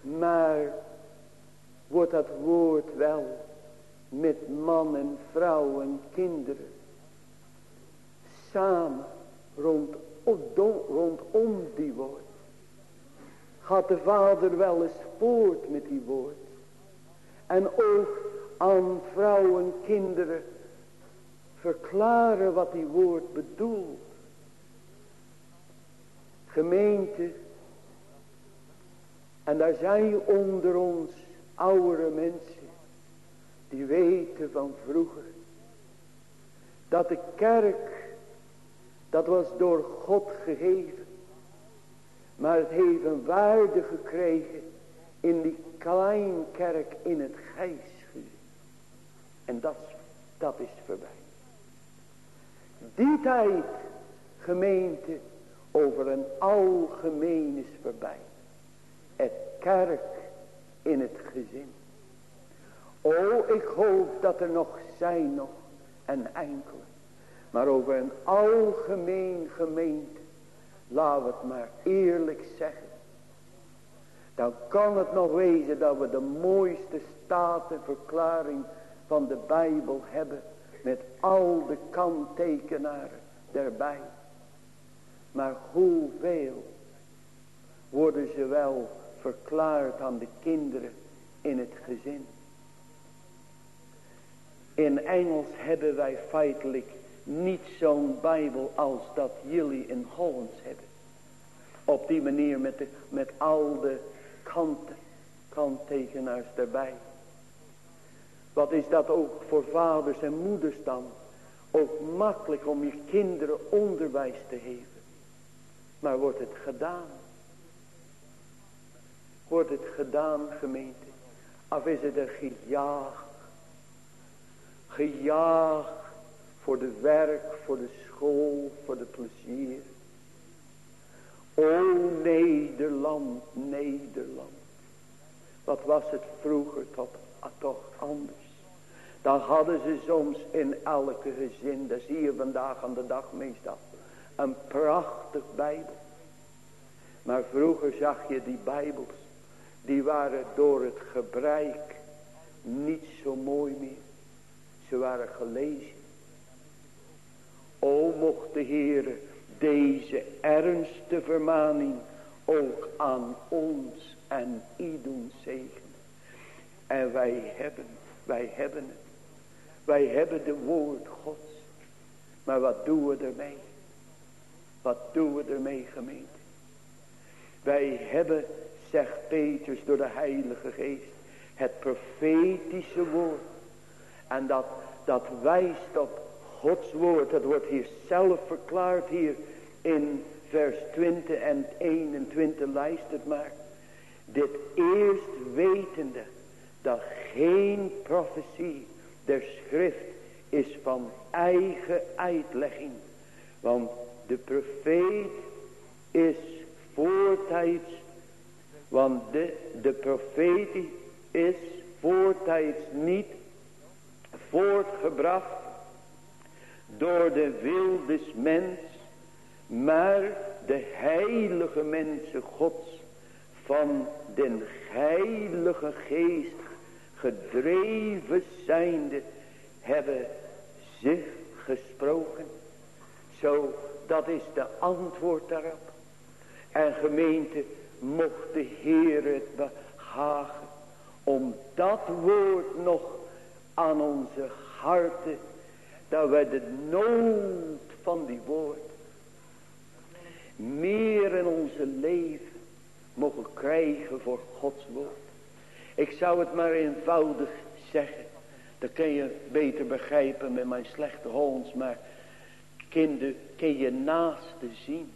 Speaker 1: Maar wordt dat woord wel met man en vrouw en kinderen samen rond, rondom die woord. Gaat de vader wel eens voort met die woord. En ook aan vrouwen en kinderen verklaren wat die woord bedoelt. Gemeente. En daar zijn onder ons oudere mensen. Die weten van vroeger. Dat de kerk. Dat was door God gegeven. Maar het heeft een waarde gekregen. In die kleinkerk in het gijsgebied. En dat, dat is voorbij. Die tijd, gemeente, over een algemeen is voorbij. Het kerk in het gezin. O, ik hoop dat er nog zijn nog en enkele. Maar over een algemeen gemeente. Laat het maar eerlijk zeggen. Dan kan het nog wezen dat we de mooiste statenverklaring van de Bijbel hebben. Met al de kanttekenaren erbij. Maar hoeveel worden ze wel verklaard aan de kinderen in het gezin. In Engels hebben wij feitelijk niet zo'n Bijbel als dat jullie in Hollands hebben. Op die manier met, de, met al de kanten, kanttekenaars erbij. Wat is dat ook voor vaders en moeders dan? Ook makkelijk om je kinderen onderwijs te geven. Maar wordt het gedaan? Wordt het gedaan gemeente? Of is het er gejaagd? Gejaagd voor de werk, voor de school, voor de plezier. O Nederland, Nederland. Wat was het vroeger toch, toch anders. Dan hadden ze soms in elke gezin, dat zie je vandaag aan de dag meestal. Een prachtig Bijbel. Maar vroeger zag je die Bijbels. Die waren door het gebruik niet zo mooi meer. Ze waren gelezen. O mocht de Heer deze ernste vermaning ook aan ons en u doen zegenen. En wij hebben, wij hebben het. Wij hebben de woord Gods. Maar wat doen we ermee? Wat doen we ermee gemeente? Wij hebben, zegt Petrus door de heilige geest, het profetische woord. En dat, dat wijst op Gods woord. Dat wordt hier zelf verklaard hier in vers 20 en 21. Luistert maar. Dit eerst wetende dat geen profetie der schrift is van eigen uitlegging. Want de profeet is voortijds, want de, de profetie is voortijds niet voortgebracht door de wil des mens, maar de heilige mensen gods van den heilige geest gedreven zijnde hebben zich gesproken. Zo, dat is de antwoord daarop. En gemeente, mocht de Heer het behagen om dat woord nog aan onze harten, dat wij de nood van die woord meer in onze leven mogen krijgen voor Gods woord. Ik zou het maar eenvoudig zeggen, Dat kun je beter begrijpen met mijn slechte Hollands. Maar kinder, kun je naaste zien.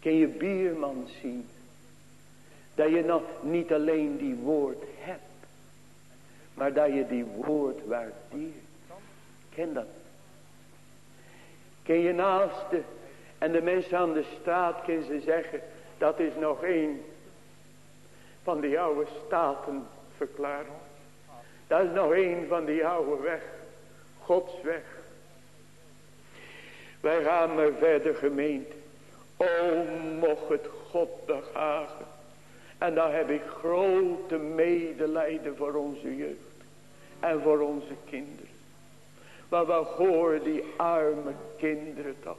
Speaker 1: Kun je bierman zien. Dat je nog niet alleen die woord hebt. Maar dat je die woord waardeert. Ken dat. Ken je naaste. En de mensen aan de straat kunnen ze zeggen. Dat is nog één van die oude staten verklaren. Dat is nog een van die oude weg. Gods weg. Wij gaan maar verder gemeente. O mocht het God behagen. En dan heb ik grote medelijden voor onze jeugd. En voor onze kinderen. Maar we horen die arme kinderen toch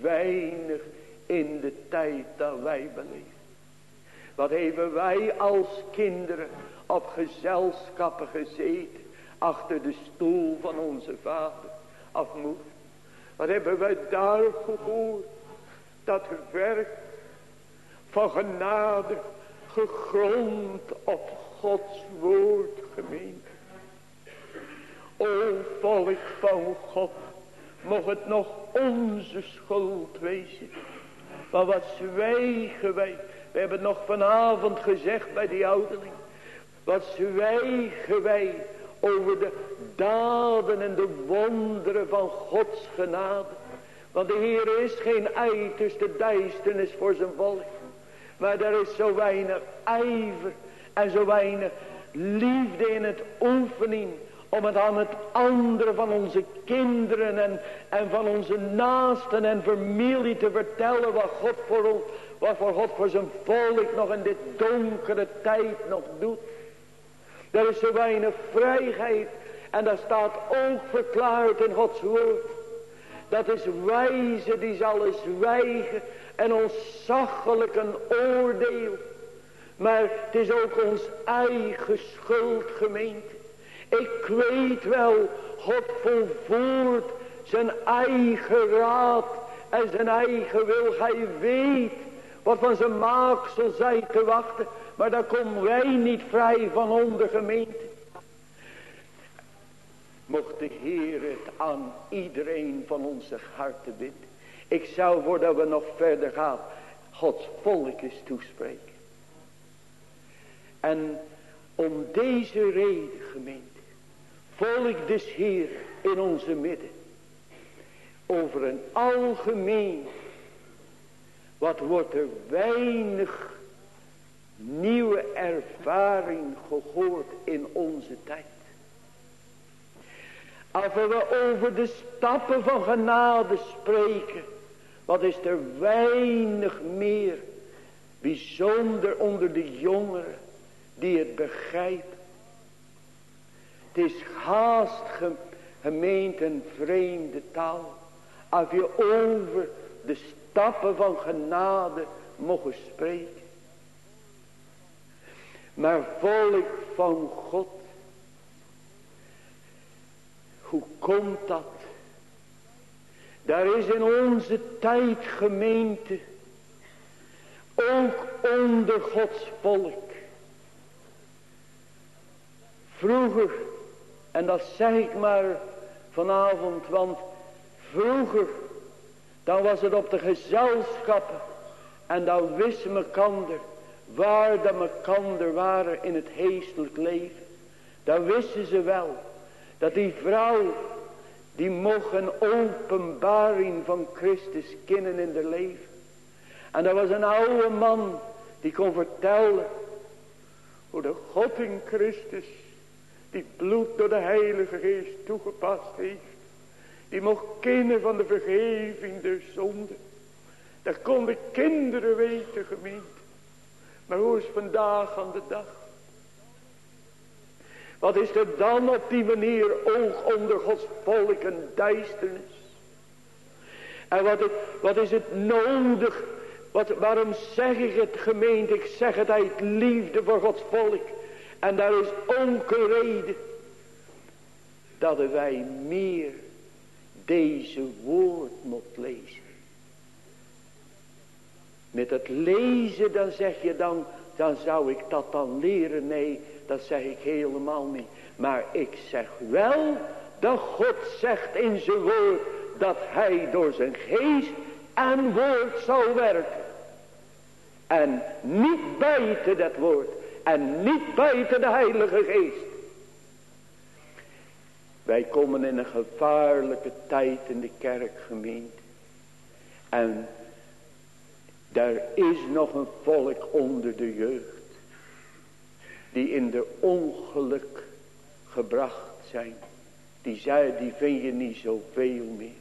Speaker 1: weinig in de tijd dat wij beleven. Wat hebben wij als kinderen op gezelschappen gezeten. Achter de stoel van onze vader of moeder. Wat hebben wij daar gehoord. Dat werk van genade gegrond op Gods woord gemeente. O volk van God. Mocht het nog onze schuld wezen. Maar wat zwijgen wij. We hebben nog vanavond gezegd bij die ouderling. Wat zwijgen wij over de daden en de wonderen van Gods genade. Want de Heer is geen uiterste duisternis voor zijn volk. Maar er is zo weinig ijver en zo weinig liefde in het oefening. Om het aan het andere van onze kinderen en, en van onze naasten en familie te vertellen wat God voor ons, wat voor God voor zijn volk nog in dit donkere tijd nog doet. Er is zo weinig vrijheid. En dat staat ook verklaard in Gods woord. Dat is wijze die zal zwijgen en ontzaglijk een oordeel. Maar het is ook ons eigen schuld gemeente. Ik weet wel, God volvoert zijn eigen raad en zijn eigen wil. Hij weet wat van zijn maaksel zij te wachten. Maar daar komen wij niet vrij van onder gemeente. Mocht de Heer het aan iedereen van onze harten bidden. Ik zou voordat we nog verder gaan. Gods volk eens toespreken. En om deze reden gemeente. Volk des Heer in onze midden. Over een algemeen. Wat wordt er weinig nieuwe ervaring gehoord in onze tijd. Als we over de stappen van genade spreken, wat is er weinig meer bijzonder onder de jongeren die het begrijpen. Is haast gemeend een vreemde taal. Als je over de stappen van genade mogen spreken. Maar volk van God. Hoe komt dat? Daar is in onze tijd gemeente. Ook onder Gods volk. Vroeger. En dat zeg ik maar vanavond. Want vroeger. Dan was het op de gezelschappen. En dan wist mekander waar de mekander waren in het geestelijk leven. Dan wisten ze wel dat die vrouw die mocht een openbaring van Christus kennen in de leven. En dat was een oude man die kon vertellen hoe de God in Christus die bloed door de Heilige Geest toegepast heeft. Die mocht kennen van de vergeving der zonde. Dat konden kinderen weten gemeente. Maar hoe is vandaag aan de dag? Wat is er dan op die manier oog onder Gods volk een duisternis? En wat, wat is het nodig? Wat, waarom zeg ik het gemeente? Ik zeg het uit liefde voor Gods volk. En daar is ook een reden. Dat wij meer deze woord moet lezen. Met het lezen dan zeg je dan, dan zou ik dat dan leren. Nee, dat zeg ik helemaal niet. Maar ik zeg wel dat God zegt in zijn woord dat hij door zijn geest en woord zal werken. En niet buiten dat woord. En niet buiten de heilige geest. Wij komen in een gevaarlijke tijd in de kerkgemeente. En daar is nog een volk onder de jeugd. Die in de ongeluk gebracht zijn. Die zei, die vind je niet zoveel meer.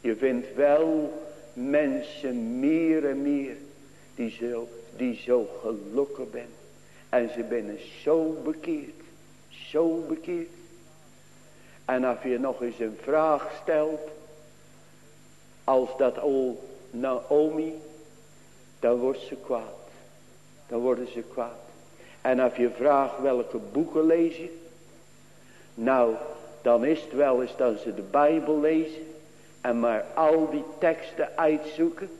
Speaker 1: Je vindt wel mensen meer en meer die zo, die zo gelukkig zijn. En ze zijn zo bekeerd. Zo bekeerd. En als je nog eens een vraag stelt. Als dat al Naomi. Dan wordt ze kwaad. Dan worden ze kwaad. En als je vraagt welke boeken lees je. Nou, dan is het wel eens dat ze de Bijbel lezen. En maar al die teksten uitzoeken.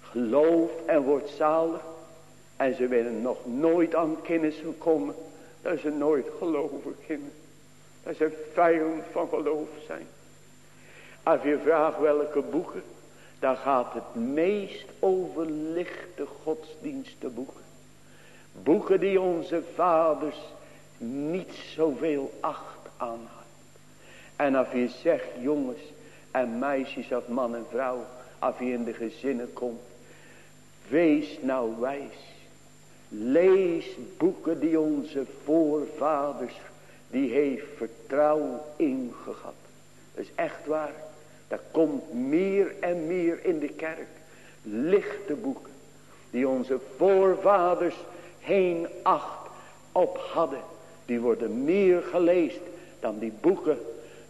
Speaker 1: Geloof en wordt zalig. En ze willen nog nooit aan kennis gekomen. Dat ze nooit geloven kunnen. Dat ze vijand van geloof zijn. Als je vraagt welke boeken. Dan gaat het meest over lichte godsdienstenboeken. Boeken die onze vaders niet zoveel acht aan hadden. En als je zegt jongens en meisjes of man en vrouw. Als je in de gezinnen komt. Wees nou wijs. Lees boeken die onze voorvaders. Die heeft vertrouwen ingehad. Dat is echt waar. Dat komt meer en meer in de kerk. Lichte boeken. Die onze voorvaders heen acht op hadden. Die worden meer gelezen dan die boeken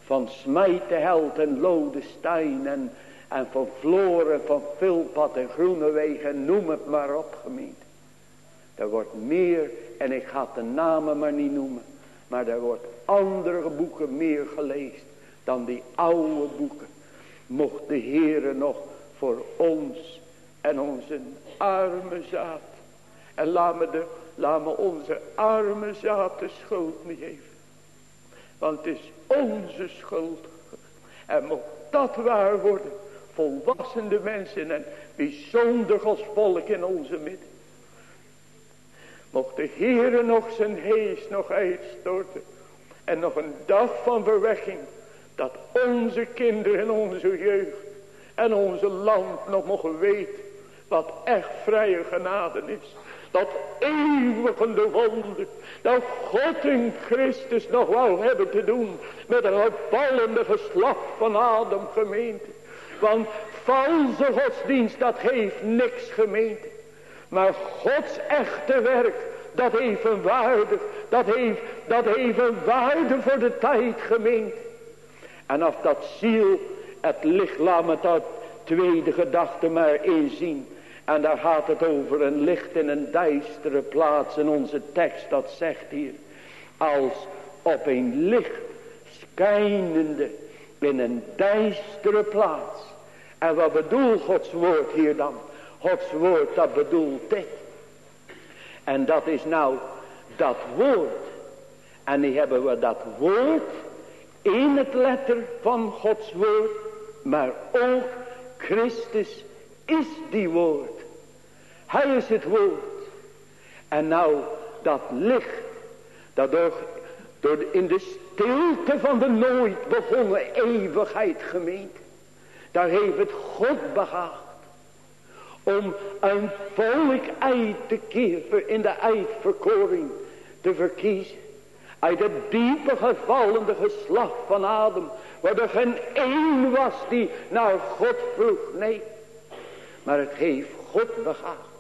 Speaker 1: van Smijtenheld en Lodestein en, en van Floren, van Vilpat en Groenewegen, noem het maar op gemeente. Er wordt meer, en ik ga de namen maar niet noemen, maar er wordt andere boeken meer gelezen dan die oude boeken. Mocht de Heere nog voor ons en onze arme zaad. En laat me, de, laat me onze arme zaad de schuld niet geven. Want het is onze schuld. En mocht dat waar worden. Volwassende mensen en bijzonder als volk in onze midden. Mocht de Heere nog zijn hees nog uitstorten. En nog een dag van verwekking. Dat onze kinderen en onze jeugd. En onze land nog mogen weten. Wat echt vrije genade is. Dat eeuwigende wonder. Dat God in Christus nog wou hebben te doen. Met een vallende geslacht van Adam gemeente. Want valse godsdienst dat heeft niks gemeente. Maar Gods echte werk. Dat waarde. Dat heeft, dat waarde voor de tijd gemeente. En als dat ziel het licht laat met dat tweede gedachte maar inzien. En daar gaat het over een licht in een duistere plaats. En onze tekst dat zegt hier. Als op een licht schijnende in een duistere plaats. En wat bedoelt Gods woord hier dan? Gods woord dat bedoelt dit. En dat is nou dat woord. En nu hebben we dat woord in het letter van Gods woord. Maar ook Christus is die woord. Hij is het woord. En nou dat licht. Dat door, door in de stilte van de nooit begonnen eeuwigheid gemeend. Daar heeft het God behaagd. Om een volk uit te keren in de uitverkoring te verkiezen. Uit het diepe gevallende geslacht van Adam. Waar er geen één was die naar God vroeg. Nee. Maar het heeft God behaagd.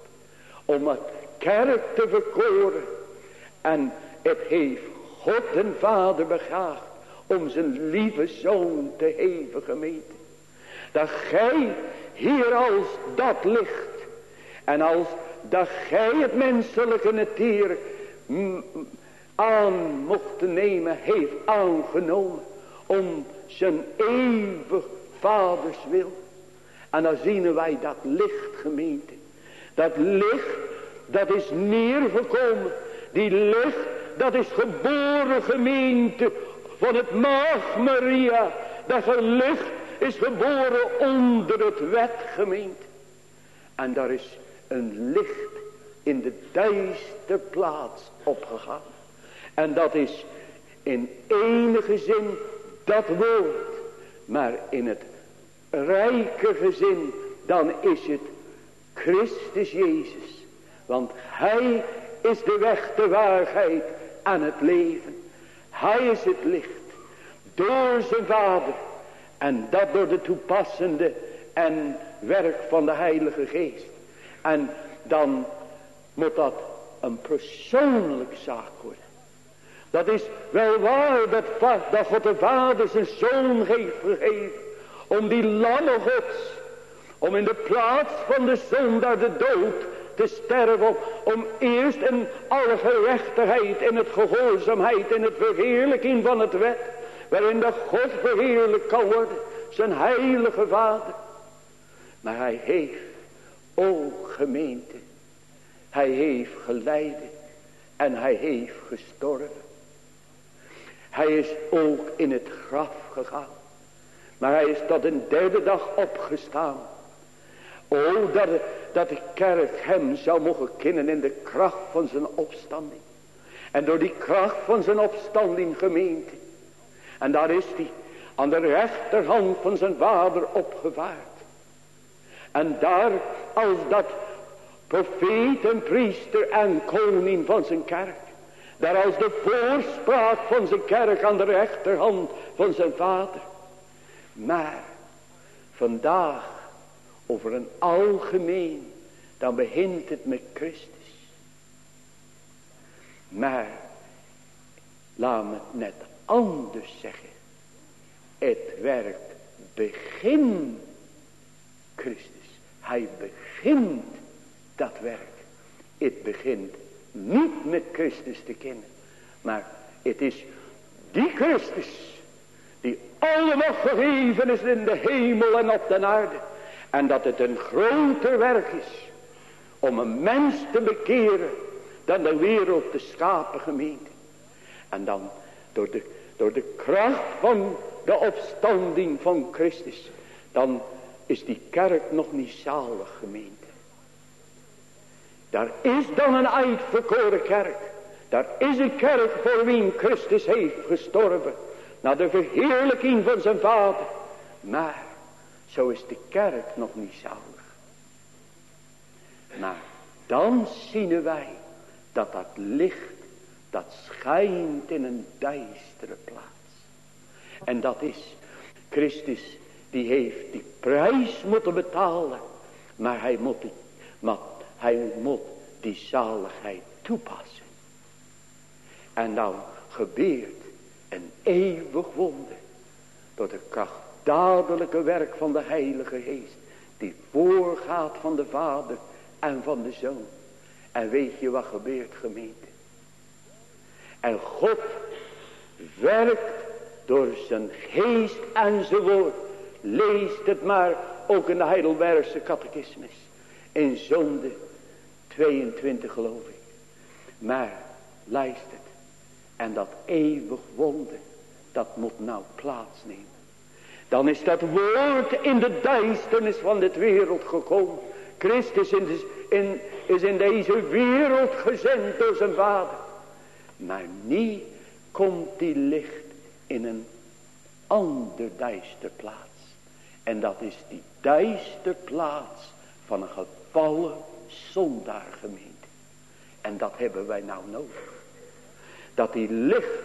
Speaker 1: Om het kerk te verkoren. En het heeft God en Vader begaagd. Om zijn lieve zoon te heven gemeente. Dat gij hier als dat licht. En als dat gij het menselijke natuur aan mocht nemen, heeft aangenomen. Om zijn eeuwig vaders wil. En dan zien wij dat licht gemeente. Dat licht, dat is neergekomen. Die licht, dat is geboren gemeente van het maag Maria. Dat licht is geboren onder het wet gemeente. En daar is een licht in de duister plaats opgegaan. En dat is in enige zin dat woord. Maar in het rijke gezin dan is het Christus Jezus. Want hij is de weg, de waarheid en het leven. Hij is het licht. Door zijn vader. En dat door de toepassende en werk van de heilige geest. En dan moet dat een persoonlijke zaak worden. Dat is wel waar dat, God de Vader zijn zoon heeft gegeven. Om die lamme gods. Om in de plaats van de zondaar de dood te sterven. Om eerst in alle gerechtigheid en het gehoorzaamheid en het verheerlijking van het wet. Waarin de God verheerlijk kan worden. Zijn heilige vader. Maar hij heeft, o gemeente. Hij heeft geleiden. En hij heeft gestorven. Hij is ook in het graf gegaan. Maar hij is tot een derde dag opgestaan. O, dat, dat de kerk hem zou mogen kennen in de kracht van zijn opstanding. En door die kracht van zijn opstanding gemeente. En daar is hij aan de rechterhand van zijn vader opgevaard. En daar als dat profeet en priester en koning van zijn kerk. Daar als de voorspraak van zijn kerk aan de rechterhand van zijn vader. Maar vandaag over een algemeen, dan begint het met Christus. Maar laat me net anders zeggen. Het werk begint Christus. Hij begint dat werk. Het begint niet met Christus te kennen. Maar het is die Christus. Die allemaal gegeven is in de hemel en op de aarde. En dat het een groter werk is. Om een mens te bekeren. Dan de wereld te schapen gemeente. En dan door de, door de kracht van de opstanding van Christus. Dan is die kerk nog niet zalig gemeente. Daar is dan een uitverkoren kerk. Daar is een kerk voor wie Christus heeft gestorven. Naar de verheerlijking van zijn vader. Maar zo is de kerk nog niet zalig. Maar dan zien wij dat dat licht, dat schijnt in een duistere plaats. En dat is Christus, die heeft die prijs moeten betalen. Maar hij moet die, maar hij moet die zaligheid toepassen. En dan gebeurt een eeuwig wonder. Door de krachtdadelijke werk van de heilige geest. Die voorgaat van de vader en van de zoon. En weet je wat gebeurt gemeente? En God werkt door zijn geest en zijn woord. Leest het maar ook in de Heidelbergse catechismus. In zonde 22 geloof ik. Maar luistert. En dat eeuwig wonder. Dat moet nou plaatsnemen. Dan is dat woord in de duisternis van dit wereld gekomen. Christus is in deze wereld gezend door zijn vader. Maar niet komt die licht in een ander duister plaats. En dat is die duister plaats van een gevallen zondaar gemeente. En dat hebben wij nou nodig. Dat die licht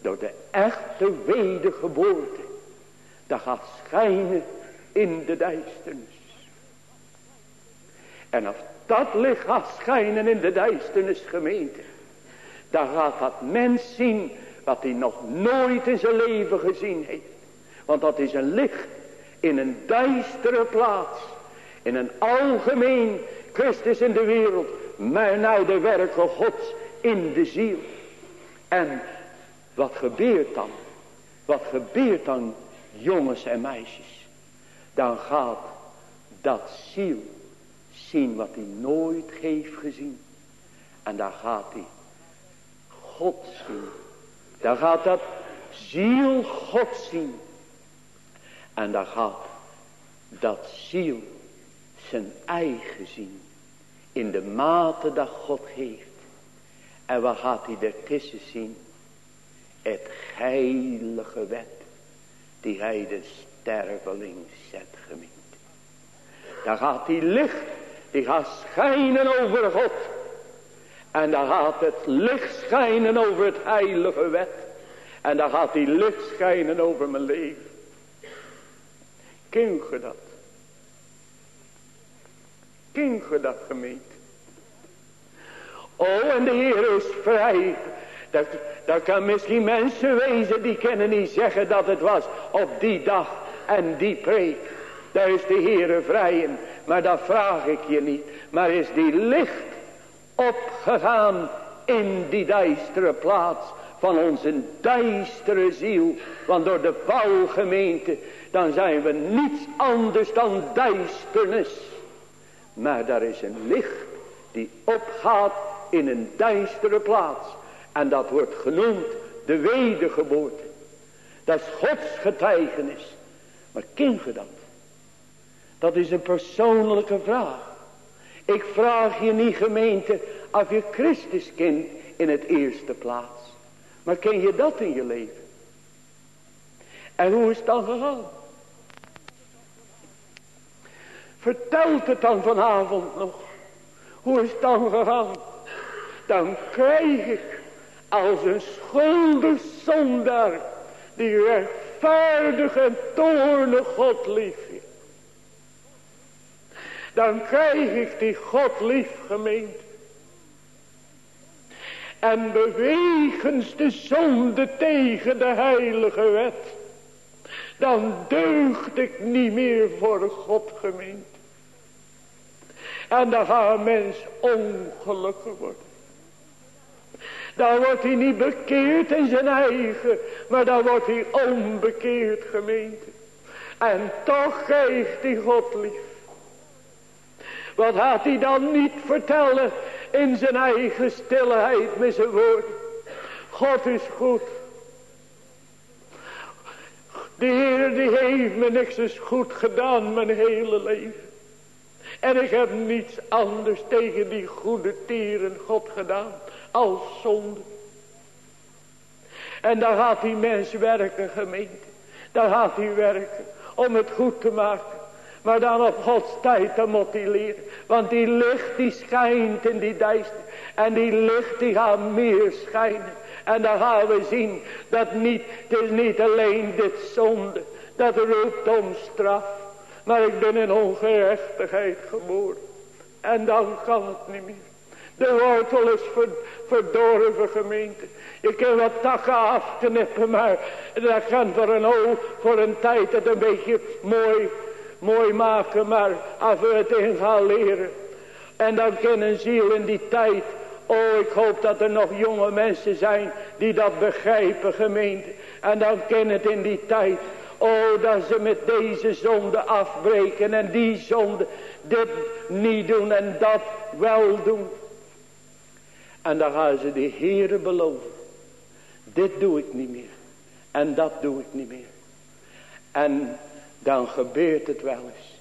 Speaker 1: door de echte wedergeboorte. Dat gaat schijnen in de duisternis. En als dat licht gaat schijnen in de duisternis gemeente. Dan gaat dat mens zien wat hij nog nooit in zijn leven gezien heeft. Want dat is een licht in een duistere plaats. In een algemeen Christus in de wereld. Maar nou de werken gods in de ziel. En wat gebeurt dan? Wat gebeurt dan jongens en meisjes? Dan gaat dat ziel zien wat hij nooit heeft gezien. En dan gaat hij God zien. Dan gaat dat ziel God zien. En dan gaat dat ziel zijn eigen zien. In de mate dat God heeft. En wat gaat hij ertussen zien? Het heilige wet. Die hij de sterveling zet gemeen. Dan gaat die licht. Die gaat schijnen over God. En dan gaat het licht schijnen over het heilige wet. En dan gaat die licht schijnen over mijn leven. Ken je dat? Ken je dat gemeente? Oh, en de Heer is vrij. Dat, dat kan misschien mensen wezen die kunnen niet zeggen dat het was op die dag en die preek. Daar is de Heer vrij in. Maar dat vraag ik je niet. Maar is die licht opgegaan in die duistere plaats van onze duistere ziel. Want door de bouwgemeente, dan zijn we niets anders dan duisternis. Maar daar is een licht die opgaat in een duistere plaats. En dat wordt genoemd de wedergeboorte. Dat is Gods getuigenis. Maar ken je dat? Dat is een persoonlijke vraag. Ik vraag je niet gemeente of je Christus kent in het eerste plaats. Maar ken je dat in je leven? En hoe is het dan gegaan? Vertelt het dan vanavond nog. Hoe is het dan gegaan? Dan krijg ik als een schuldig zondaar. Die rechtvaardig en toornig God lief Dan krijg ik die God lief gemeend. En bewegens de zonde tegen de heilige wet. Dan deugt ik niet meer voor God gemeend. En dan gaat een mens ongelukkig worden. Dan wordt hij niet bekeerd in zijn eigen. Maar dan wordt hij onbekeerd gemeente. En toch geeft hij God lief. Wat gaat hij dan niet vertellen in zijn eigen stilheid met zijn woord. God is goed. De Heer die heeft me niks eens goed gedaan mijn hele leven. En ik heb niets anders tegen die goede tieren God gedaan als zonde. En dan gaat die mens werken gemeente. Dan gaat hij werken om het goed te maken. Maar dan op Gods tijd, hij leren. Want die licht die schijnt in die duister. En die licht die gaat meer schijnen. En dan gaan we zien dat niet, het niet alleen dit zonde. Dat roept om straf. Maar ik ben in ongerechtigheid geboren. En dan kan het niet meer. De wortel is verdorven gemeente. Je kunt wat takken afknippen, maar dat kan voor een oog, voor een tijd het een beetje mooi mooi maken, maar als we het in gaan leren. En dan kan een ziel in die tijd, oh ik hoop dat er nog jonge mensen zijn die dat begrijpen gemeente. En dan kan het in die tijd, oh dat ze met deze zonde afbreken en die zonde dit niet doen en dat wel doen. En dan gaan ze de Heere beloven. Dit doe ik niet meer. En dat doe ik niet meer. En dan gebeurt het wel eens.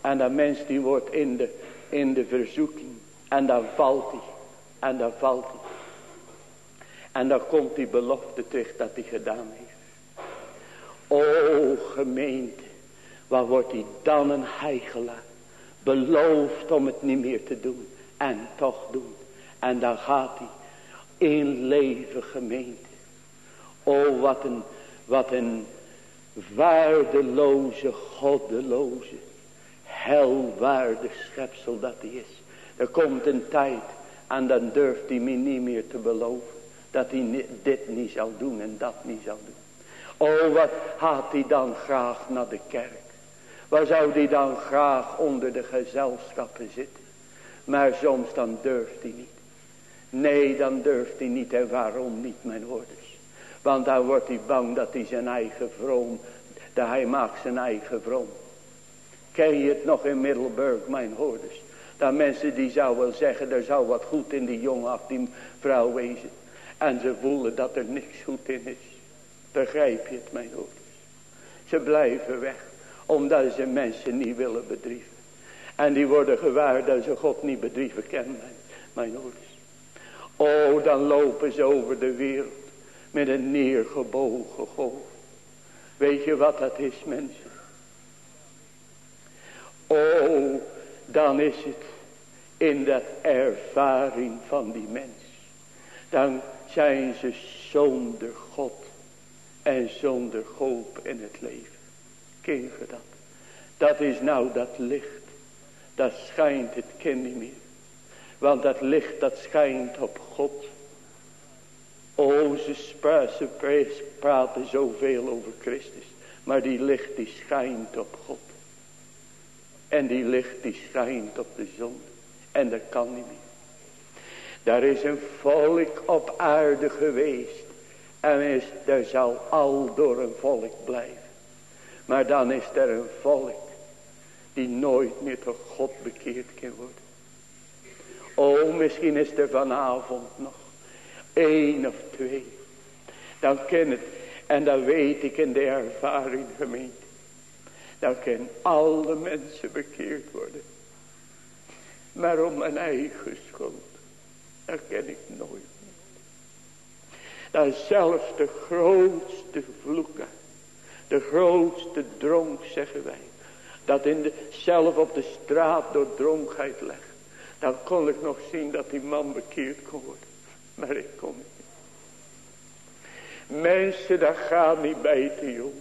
Speaker 1: En dat mens die wordt in de, in de verzoeking. En dan valt hij. En dan valt hij. En dan komt die belofte terug dat hij gedaan heeft. O gemeente. Wat wordt hij dan een heigelaar. Beloofd om het niet meer te doen. En toch doen. En dan gaat hij. In leven gemeente. O wat een, wat een waardeloze, goddeloze, helwaarde schepsel dat hij is. Er komt een tijd en dan durft hij me niet meer te beloven. Dat hij dit niet zal doen en dat niet zal doen. Oh, wat had hij dan graag naar de kerk. Waar zou hij dan graag onder de gezelschappen zitten. Maar soms dan durft hij niet. Nee, dan durft hij niet. En waarom niet, mijn hoorders? Want dan wordt hij bang dat hij zijn eigen vroom, dat hij maakt zijn eigen vroom. Ken je het nog in Middelburg, mijn hoorders? Dat mensen die zouden zeggen, er zou wat goed in die jongen af die vrouw wezen. En ze voelen dat er niks goed in is. Begrijp je het mijn ouders? Ze blijven weg. Omdat ze mensen niet willen bedrieven. En die worden gewaar dat ze God niet bedrieven kennen. Mijn ouders. Oh dan lopen ze over de wereld. Met een neergebogen hoofd. Weet je wat dat is mensen? Oh dan is het in dat ervaring van die mens. Dan zijn ze zonder God en zonder hoop in het leven. Ken je dat? Dat is nou dat licht. Dat schijnt het kind niet meer. Want dat licht dat schijnt op God. O, ze, ze praten zoveel over Christus. Maar die licht die schijnt op God. En die licht die schijnt op de zon. En dat kan niet meer. Daar is een volk op aarde geweest. En is, er zal al door een volk blijven. Maar dan is er een volk. Die nooit meer tot God bekeerd kan worden. Oh, misschien is er vanavond nog. Één of twee. Dan ken het. En dan weet ik in de ervaring gemeente. Dan kan alle mensen bekeerd worden. Maar om mijn eigen schuld. Dat ken ik nooit. Dat zelfs de grootste vloeken. De grootste dronk zeggen wij. Dat in de, zelf op de straat door dronkheid legt. Dan kon ik nog zien dat die man bekeerd kon worden. Maar ik kon niet. Mensen, dat gaat niet bij te jong.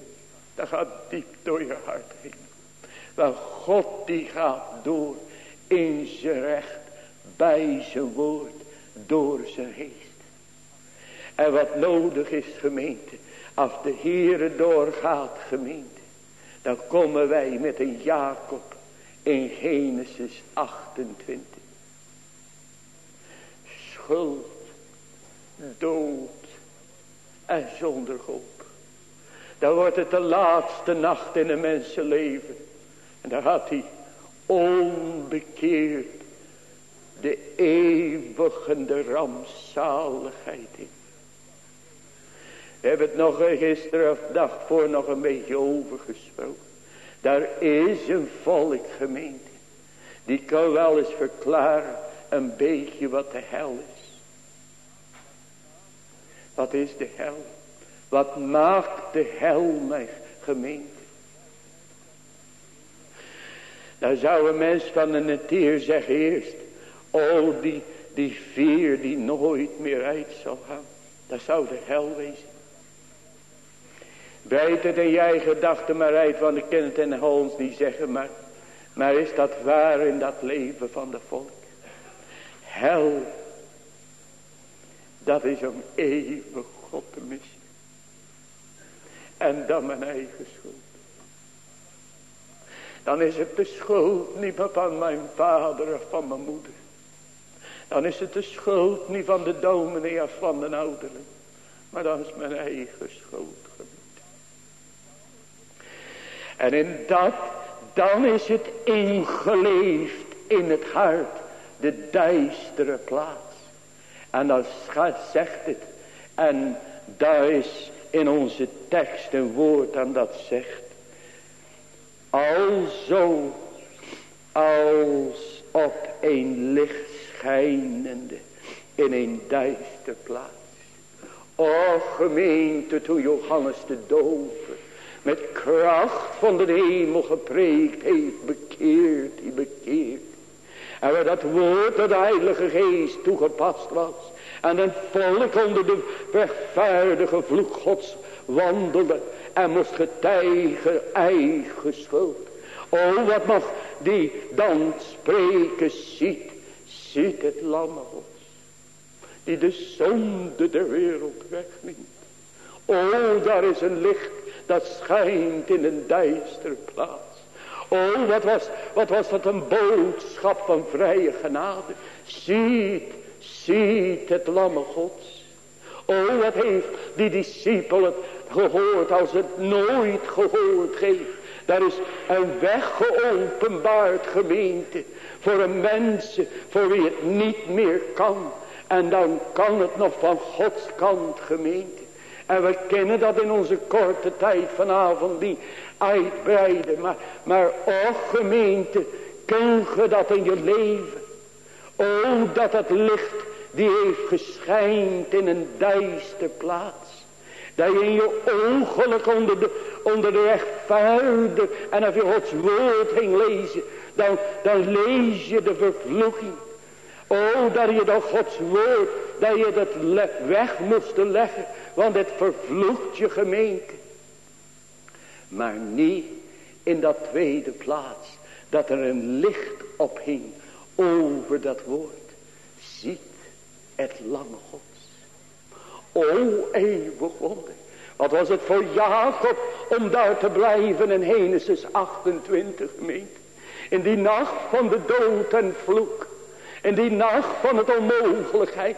Speaker 1: Dat gaat diep door je hart heen. Want God die gaat door in zijn recht, bij zijn woord, door zijn geest. En wat nodig is gemeente, als de Heere doorgaat gemeente, dan komen wij met een Jacob in Genesis 28. Schuld, dood en zonder hoop. Dan wordt het de laatste nacht in een mensenleven. En dan gaat hij onbekeerd de eeuwige rampzaligheid in. We hebben het nog gisteren of dag voor nog een beetje overgesproken. Daar is een volk gemeente. Die kan wel eens verklaren een beetje wat de hel is. Wat is de hel? Wat maakt de hel mijn gemeente? Dan zou een mens van een natuur zeggen eerst. Oh die, die veer die nooit meer uit zal gaan. Dat zou de hel wezen. Breid het in jij gedachten maar uit. Want ik ken het in Holmes die zeggen maar. Maar is dat waar in dat leven van de volk? Hel. Dat is om eeuwig missen. En dan mijn eigen schuld. Dan is het de schuld niet van mijn vader of van mijn moeder. Dan is het de schuld niet van de dominee of van de ouderen. Maar dan is mijn eigen schuld En in dat, dan is het ingeleefd in het hart. De duistere plaats. En dan zegt het. En daar is in onze tekst een woord aan dat zegt. Alzo als op een licht schijnende in een duister plaats. O gemeente toen Johannes de dover met kracht van de hemel gepreekt heeft bekeerd, die bekeerd. En waar dat woord dat de heilige geest toegepast was. En een volk onder de rechtvaardige vloek gods wandelde. En moest getijgen eigen schuld. O wat mag die dan spreken ziet. Ziet het lam. Die de zonde der wereld wegneemt. O daar is een licht dat schijnt in een duistere plaats. Oh, wat was, wat was dat een boodschap van vrije genade. Ziet, ziet het lamme gods. Oh, wat heeft die discipelen gehoord als het nooit gehoord heeft. Daar is een weg geopenbaard gemeente. Voor een mens voor wie het niet meer kan. En dan kan het nog van Gods kant gemeente. En we kennen dat in onze korte tijd vanavond die uitbreiden. Maar, maar och gemeente, kun je dat in je leven. O dat het licht die heeft geschijnd in een duister plaats. Dat je in je ongeluk onder de, onder de rechtvaardig en als je Gods woord ging lezen. Dan, dan lees je de vervloeking. Oh, dat je dan Gods woord, dat je dat weg moest leggen. Want het vervloekt je gemeente. Maar niet in dat tweede plaats. Dat er een licht op hing over dat woord. Ziet het lange Gods. O eeuwig wonder. Wat was het voor Jacob om daar te blijven in Genesis 28 gemeente. In die nacht van de dood en vloek. In die nacht van het onmogelijkheid.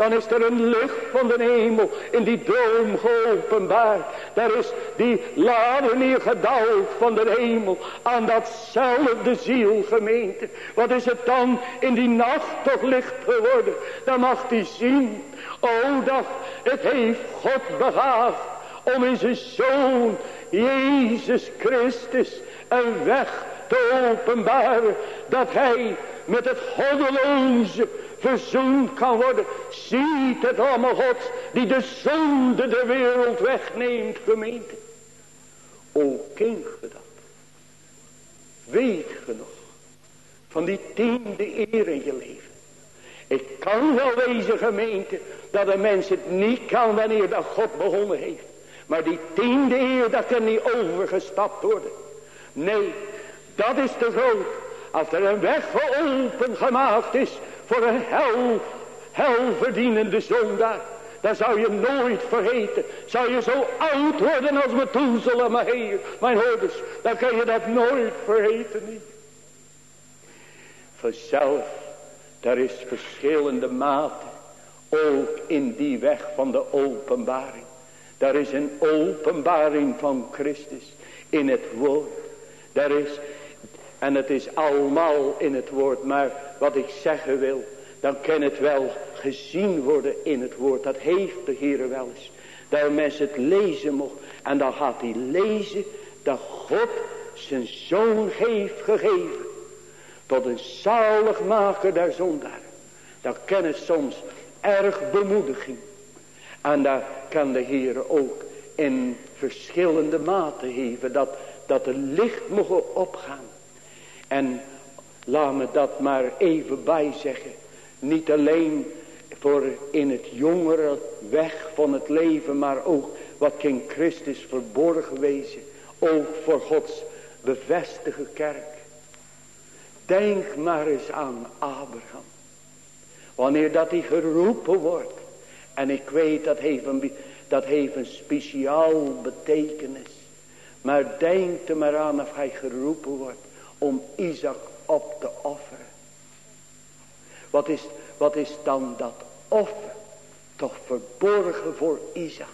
Speaker 1: Dan is er een licht van de hemel in die droom geopenbaard. Daar is die lade neergedaald van de hemel aan datzelfde zielgemeente. Wat is het dan in die nacht toch licht geworden? Dan mag hij zien. Oh, dat het heeft God begaafd om in zijn Zoon Jezus Christus een weg te openbaren. Dat hij met het goddeloze verzoend kan worden. Ziet het allemaal God die de zonde de wereld wegneemt gemeente. O ken je dat? Weet je nog van die tiende eer in je leven. Ik kan wel wezen gemeente dat een mens het niet kan wanneer dat God begonnen heeft. Maar die tiende eer dat kan niet overgestapt worden. Nee, dat is te groot. Als er een weg geopend gemaakt is voor een hel, helverdienende zondaar. Dan zou je nooit vergeten. Zou je zo oud worden als Methuselah, mijn heer, mijn hoorders. Dan kan je dat nooit vergeten niet. Vanzelf, daar is verschillende maten. Ook in die weg van de openbaring. Daar is een openbaring van Christus in het woord. Daar is en het is allemaal in het woord. Maar wat ik zeggen wil. Dan kan het wel gezien worden in het woord. Dat heeft de Heer wel eens. Dat een mens het lezen mocht. En dan gaat hij lezen. Dat God zijn zoon heeft gegeven. Tot een zaligmaker der zondaar. Dat kan het soms erg bemoediging. En daar kan de Heer ook in verschillende maten geven. Dat, dat er licht mogen opgaan. En laat me dat maar even bijzeggen. Niet alleen voor in het jongere weg van het leven. Maar ook wat kan Christus verborgen wezen. Ook voor Gods bevestige kerk. Denk maar eens aan Abraham. Wanneer dat hij geroepen wordt. En ik weet dat heeft een, dat heeft een speciaal betekenis. Maar denk er maar aan of hij geroepen wordt om Isaac op te offeren. Wat is, wat is dan dat offer? Toch verborgen voor Isaac.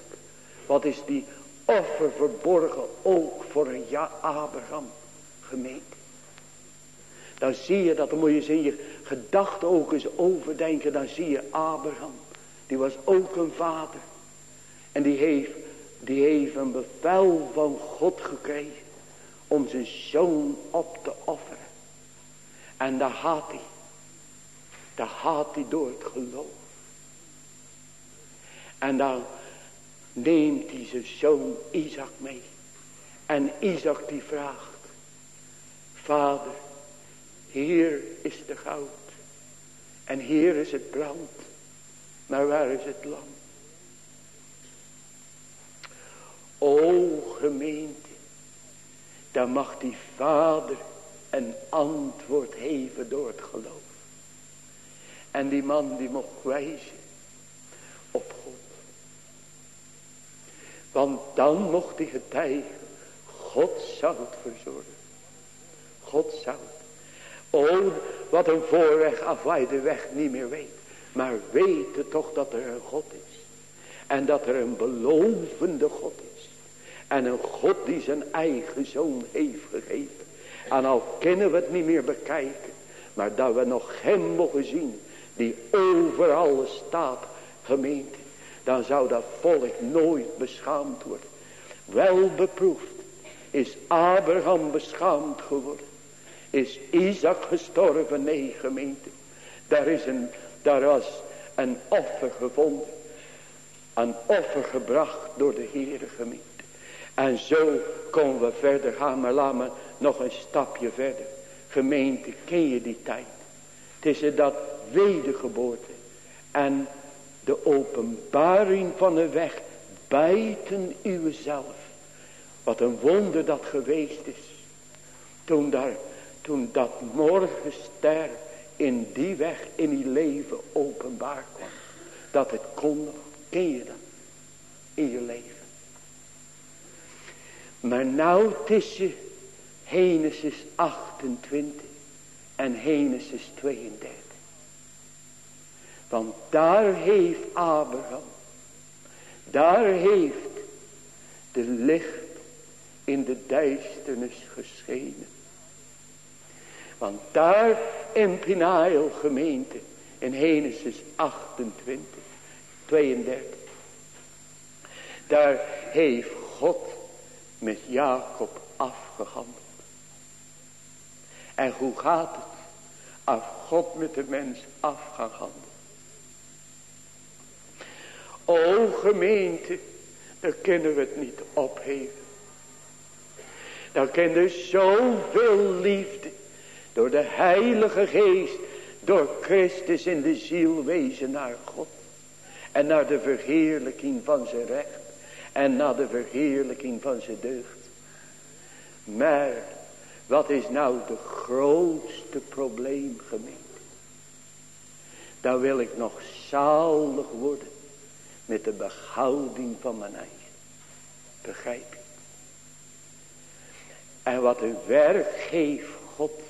Speaker 1: Wat is die offer verborgen ook voor een ja Abraham gemeente. Dan zie je dat, dan moet je eens in je gedachten ook eens overdenken. Dan zie je Abraham. Die was ook een vader. En die heeft, die heeft een bevel van God gekregen om zijn zoon op te offeren. En daar gaat hij. Daar gaat hij door het geloof. En dan neemt hij zijn zoon Isaac mee. En Isaac die vraagt. Vader, hier is de goud. En hier is het brand. Maar waar is het lam? O gemeente dan mag die vader een antwoord geven door het geloof. En die man die mocht wijzen op God. Want dan mocht hij getuigen. God zou het verzorgen. God zou het. Oh, wat een voorweg af weg niet meer weet. Maar weten toch dat er een God is. En dat er een belovende God is. En een God die zijn eigen zoon heeft gegeven. En al kunnen we het niet meer bekijken. Maar dat we nog hem mogen zien. Die over alles staat gemeente. Dan zou dat volk nooit beschaamd worden. Wel beproefd is Abraham beschaamd geworden. Is Isaac gestorven? Nee gemeente. Daar, is een, daar was een offer gevonden. Een offer gebracht door de Heere gemeente. En zo komen we verder gaan. Maar nog een stapje verder. Gemeente, ken je die tijd? Is dat wedergeboorte. En de openbaring van de weg buiten uzelf. Wat een wonder dat geweest is. Toen, daar, toen dat morgenster in die weg in die leven openbaar kwam. Dat het kon. Ken je dat? In je leven. Maar nou tussen Genesis 28 en Genesis 32. Want daar heeft Abraham, daar heeft de licht in de duisternis geschenen. Want daar in Pinael gemeente, in Genesis 28, 32. Daar heeft God met Jacob afgehandeld. En hoe gaat het? Als God met de mens afgehandeld. O gemeente, dan kunnen we het niet opheven. Dan er zoveel liefde door de heilige geest, door Christus in de ziel wezen naar God. En naar de verheerlijking van zijn recht. En naar de verheerlijking van zijn deugd. Maar wat is nou de grootste probleem gemeente? Dan wil ik nog zalig worden met de behouding van mijn eigen. Begrijp je? En wat een werk geeft God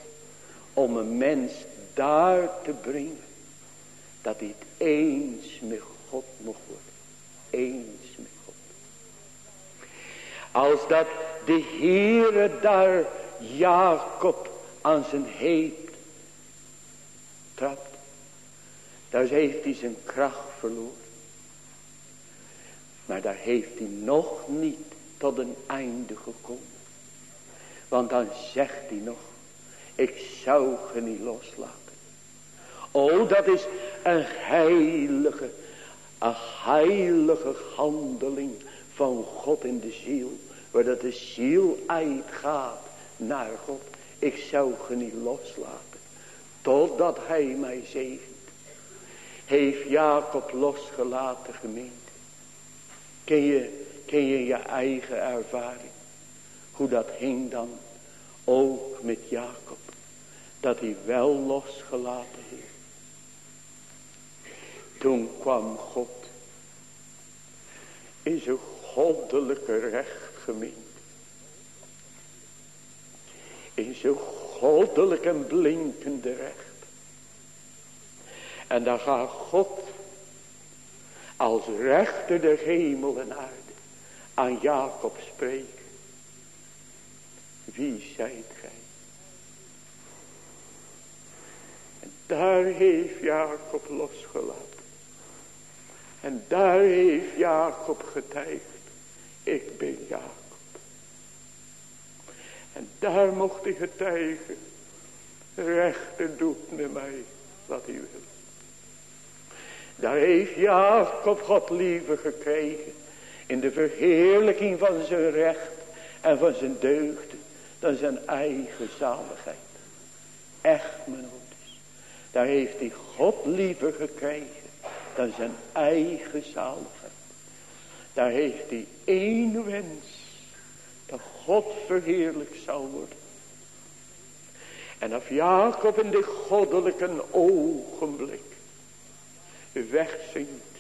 Speaker 1: om een mens daar te brengen. Dat hij eens met God mocht worden. Eens met God. Als dat de Heere daar Jacob aan zijn heep trapt. Daar heeft hij zijn kracht verloren. Maar daar heeft hij nog niet tot een einde gekomen. Want dan zegt hij nog. Ik zou je niet loslaten. Oh dat is een heilige. Een heilige handeling van God in de ziel. Waar dat de ziel uitgaat naar God. Ik zou je niet loslaten. Totdat hij mij zegent. Heeft Jacob losgelaten gemeente. Ken je, ken je je eigen ervaring. Hoe dat hing dan ook met Jacob. Dat hij wel losgelaten heeft. Toen kwam God. In zijn goddelijke recht gemeend. In zijn goddelijk en blinkende recht. En dan gaat God als rechter de hemel en aarde aan Jacob spreken. Wie zijt gij? En daar heeft Jacob losgelaten. En daar heeft Jacob getuigd. Ik ben Jacob. En daar mocht hij getuigen. Rechter doet met mij wat hij wil. Daar heeft Jacob God liever gekregen. In de verheerlijking van zijn recht en van zijn deugden. Dan zijn eigen zaligheid. Echt mijn ouders. Daar heeft hij God liever gekregen. Dan zijn eigen zaligheid. Daar heeft hij één wens. Dat God verheerlijk zou worden. En als Jacob in dit goddelijke ogenblik wegzinkt.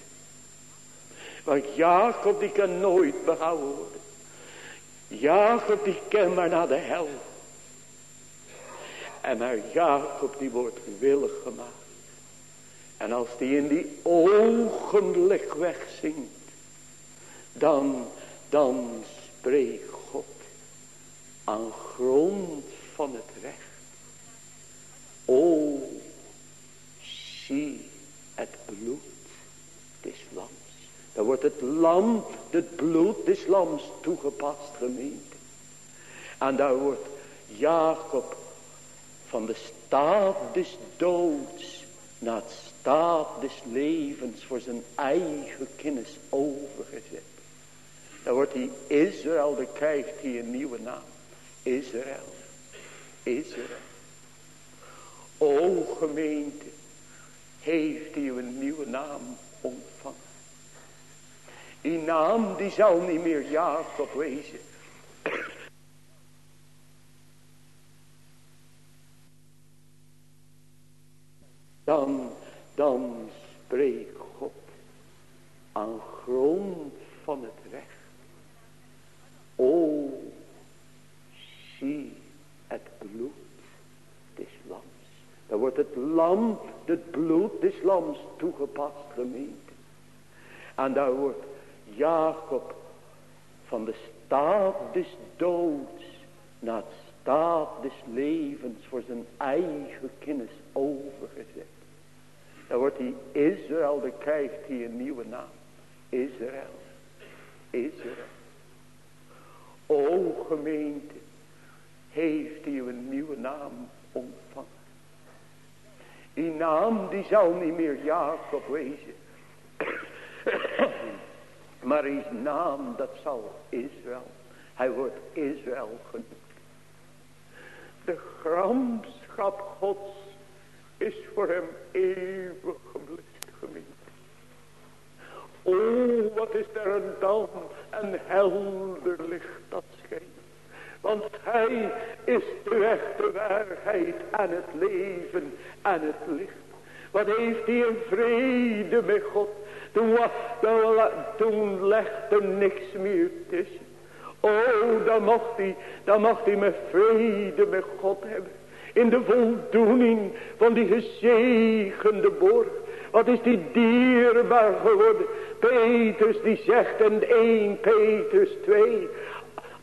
Speaker 1: Want Jacob die kan nooit behouden worden. Jacob die kan maar naar de hel. En maar Jacob die wordt willig gemaakt. En als die in die ogenblik wegzinkt. Dan, dan spreekt aan grond van het recht. O, zie het bloed des lams. Dan wordt het lam, het bloed des lams toegepast gemeente. En daar wordt Jacob van de staat des doods naar het staat des levens voor zijn eigen kennis overgezet. Dan wordt hij Israël, dan krijgt hij een nieuwe naam. Israël. Israël. O gemeente, heeft hij een nieuwe naam ontvangen. Die naam die zal niet meer Jacob wezen. Dan, dan spreekt God aan grond van het recht. O, zie het bloed des lams. Dan wordt het lam, het bloed des lams toegepast gemeente. En daar wordt Jacob van de staat des doods naar het staat des levens voor zijn eigen kennis overgezet. Dan wordt hij Israël, dan krijgt hij een nieuwe naam. Israël. Israël. O gemeente, heeft hij een nieuwe naam ontvangen. Die naam die zal niet meer Jacob wezen. maar die naam dat zal Israël. Hij wordt Israël genoemd. De gramschap gods is voor hem eeuwig geblust gemeente. O, wat is er een dan een helder licht dat schijnt. Want hij is de weg, waarheid en het leven en het licht. Wat heeft hij in vrede met God. Toen, toen, toen legde niks meer tussen. Oh, dan mocht hij, dan mocht hij met vrede met God hebben. In de voldoening van die gezegende borg. Wat is die dierbaar geworden. Petrus die zegt in 1 Petrus 2.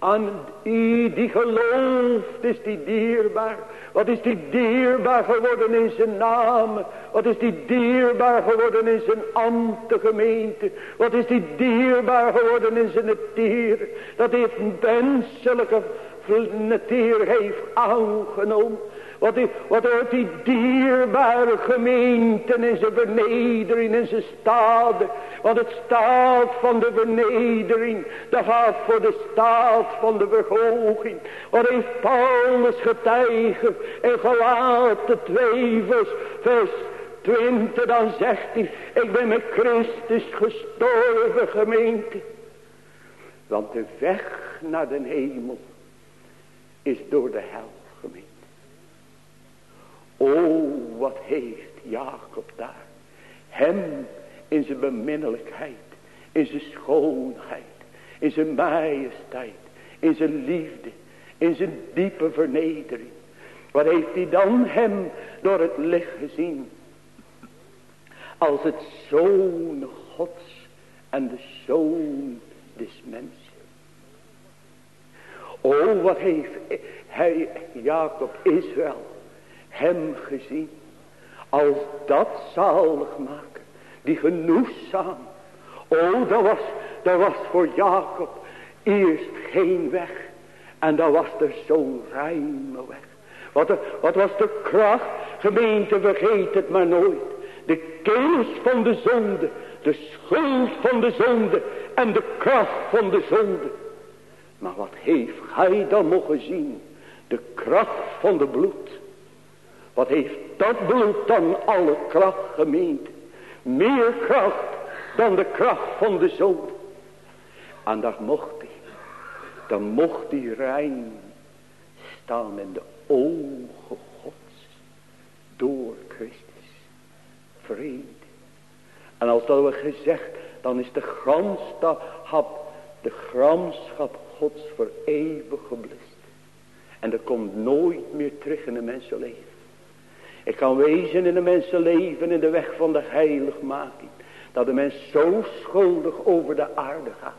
Speaker 1: Aan die die gelooft is die dierbaar. Wat is die dierbaar geworden in zijn naam. Wat is die dierbaar geworden in zijn ambtegemeente. Wat is die dierbaar geworden in zijn tier. Dat heeft menselijke natuur heeft aangenomen. Wat, wat die dierbare gemeente in zijn vernedering in zijn stade. Want het staat van de vernedering. Dat gaat voor de staat van de verhoging. Wat heeft Paulus getijgerd en gelaten twee vers, vers 20 dan zegt hij. Ik ben met Christus gestorven gemeente. Want de weg naar de hemel is door de hel. O, wat heeft Jacob daar. Hem in zijn beminnelijkheid. In zijn schoonheid. In zijn majesteit. In zijn liefde. In zijn diepe vernedering. Wat heeft hij dan hem door het licht gezien. Als het zoon gods en de zoon des mensen. O wat heeft hij Jacob Israël hem gezien. Als dat zalig maken. Die genoegzaam. O, dat was, dat was voor Jacob eerst geen weg. En dat was er zo'n ruime weg. Wat, wat was de kracht? Gemeente, vergeet het maar nooit. De kennis van de zonde. De schuld van de zonde. En de kracht van de zonde. Maar wat heeft hij dan mogen zien? De kracht van de bloed. Wat heeft dat bloed dan alle kracht gemeend? Meer kracht dan de kracht van de zon. En dan mocht hij, dan mocht hij rein staan in de ogen gods. Door Christus. Vrede. En als dat we gezegd, dan is de gramschap, de gramschap gods voor eeuwig geblust. En dat komt nooit meer terug in de mensenleven. Ik kan wezen in de mensenleven in de weg van de heiligmaking. Dat de mens zo schuldig over de aarde gaat.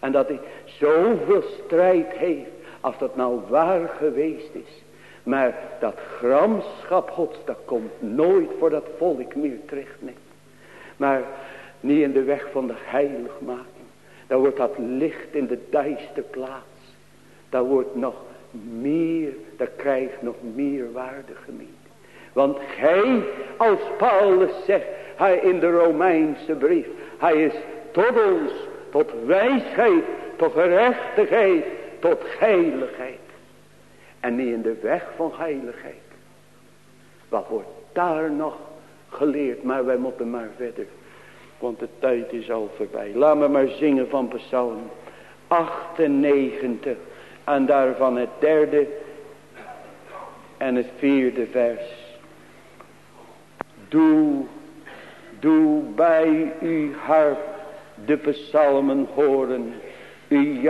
Speaker 1: En dat hij zoveel strijd heeft. Als dat nou waar geweest is. Maar dat gramschap gods dat komt nooit voor dat volk meer terug. Nee. Maar niet in de weg van de heiligmaking. Dan wordt dat licht in de duister plaats. Dat wordt nog meer, dat krijgt nog meer waarde geniet. Want gij, als Paulus zegt, hij in de Romeinse brief, hij is tot ons, tot wijsheid, tot gerechtigheid, tot heiligheid. En niet in de weg van heiligheid. Wat wordt daar nog geleerd? Maar wij moeten maar verder. Want de tijd is al voorbij. Laat me maar zingen van Psalm 98. En daarvan het derde en het vierde vers. Doe, doe bij uw hart de psalmen horen. Uw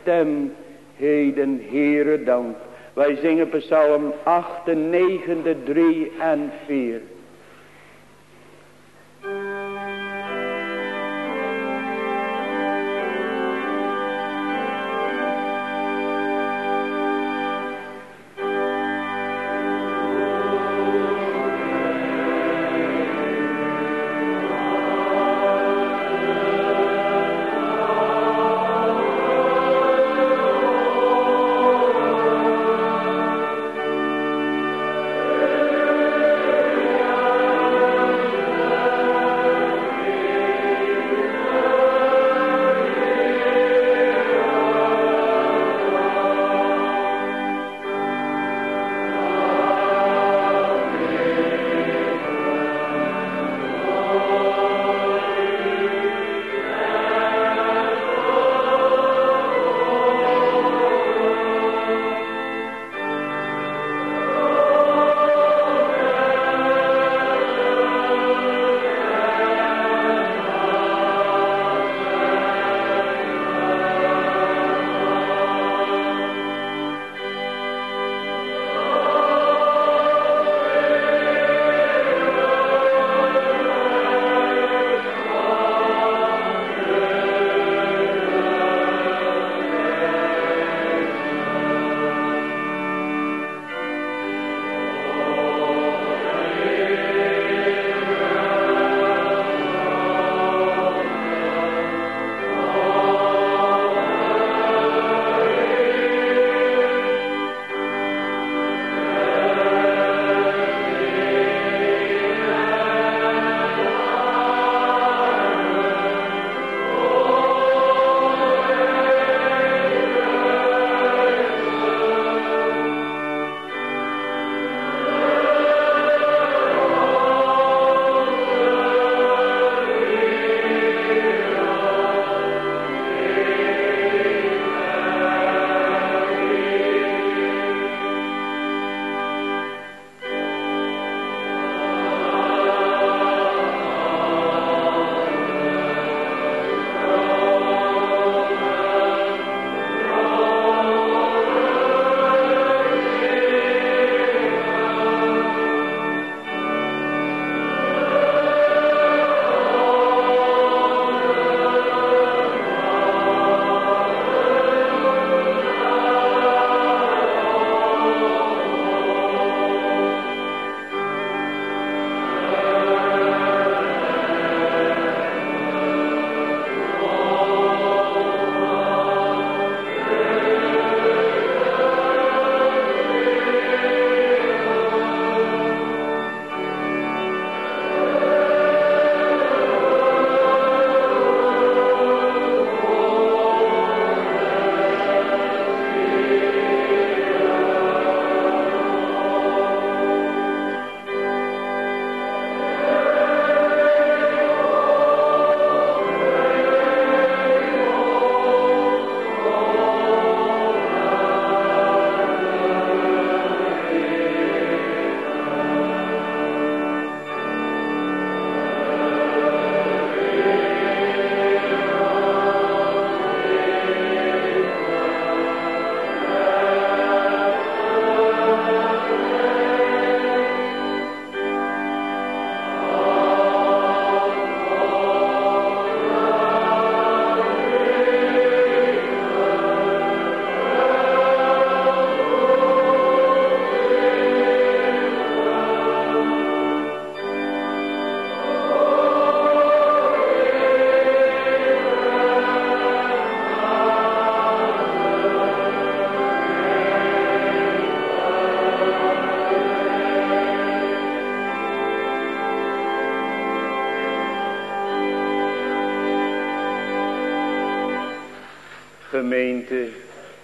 Speaker 1: stem heden, Heere, dank. Wij zingen psalm 98, 3 en 4.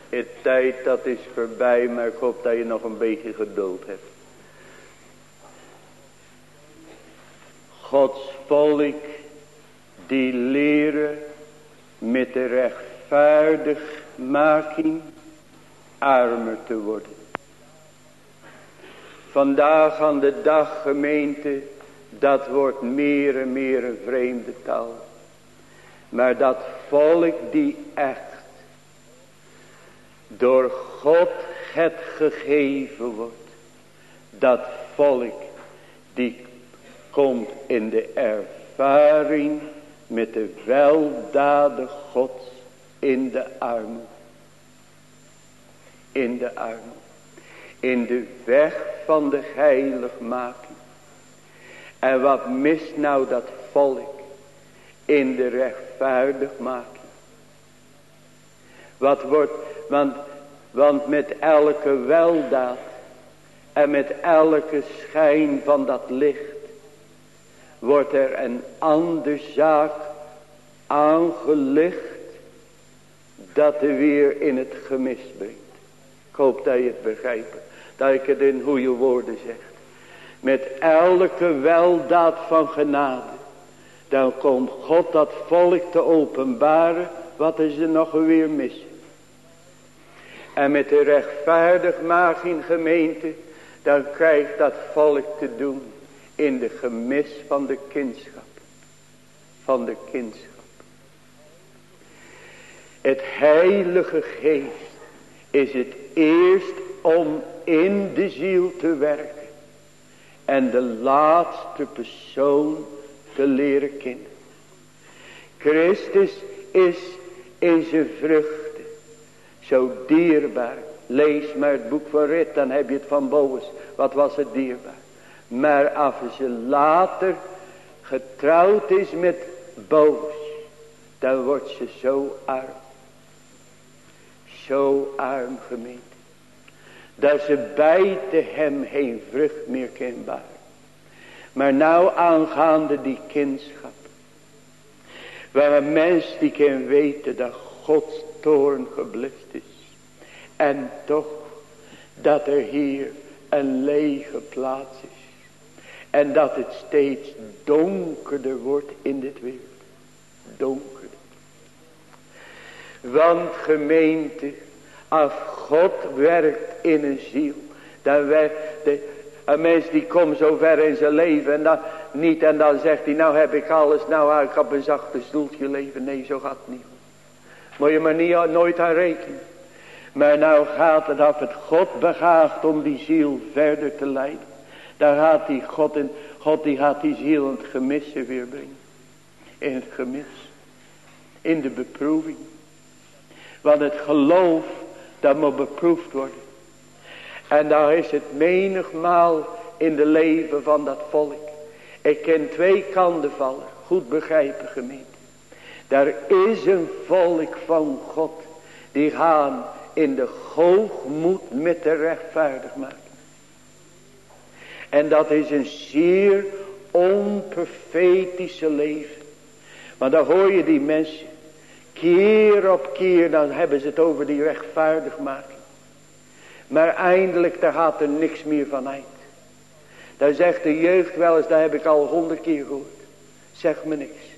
Speaker 1: Het tijd dat is voorbij, maar ik hoop dat je nog een beetje geduld hebt. Gods volk die leren met de rechtvaardigmaking armer te worden. Vandaag aan de dag gemeente, dat wordt meer en meer een vreemde taal. Maar dat volk die echt door God het gegeven wordt. Dat volk die komt in de ervaring met de weldaden Gods in de armen. In de armen. In de weg van de heiligmaking. En wat mist nou dat volk in de rechtvaardigmaking? Wat wordt, want, want met elke weldaad en met elke schijn van dat licht wordt er een andere zaak aangelicht dat er weer in het gemis brengt. Ik hoop dat je het begrijpt, dat ik het in goede woorden zeg. Met elke weldaad van genade, dan komt God dat volk te openbaren wat is er nog weer mis. En met de rechtvaardigmaking gemeente, dan krijgt dat volk te doen in de gemis van de kindschap. Van de kindschap. Het heilige geest is het eerst om in de ziel te werken. En de laatste persoon te leren kennen. Christus is in zijn vruchten zo dierbaar. Lees maar het boek van Rit, dan heb je het van Boos. Wat was het dierbaar. Maar als ze later getrouwd is met boos, dan wordt ze zo arm. Zo arm gemeente. Dat ze buiten hem geen vrucht meer kan baren. Maar nou aangaande die kindschap. Waar een mens die kan weten dat Gods toorn geblust is. En toch dat er hier een lege plaats is. En dat het steeds donkerder wordt in dit wereld. Donkerder. Want gemeente, als God werkt in een ziel, dan werkt de, een mens die komt zo ver in zijn leven en dan niet en dan zegt hij, nou heb ik alles, nou ik heb een zachte stoeltje leven. Nee, zo gaat het niet. Moet je maar niet, nooit aan rekenen. Maar nou gaat het af het God begaagt om die ziel verder te leiden. Daar gaat die God in. God die gaat die ziel in het gemis weer brengen. In het gemis. In de beproeving. Want het geloof dat moet beproefd worden. En daar is het menigmaal in de leven van dat volk. Ik ken twee kanten vallen. Goed begrijpen gemeente. Daar is een volk van God. Die gaan in de hoogmoed met de rechtvaardig maken. En dat is een zeer onprofetische leven. Maar dan hoor je die mensen. Keer op keer dan hebben ze het over die rechtvaardigmaking. Maar eindelijk daar gaat er niks meer van uit. Daar zegt de jeugd wel eens, daar heb ik al honderd keer gehoord. Zeg me niks.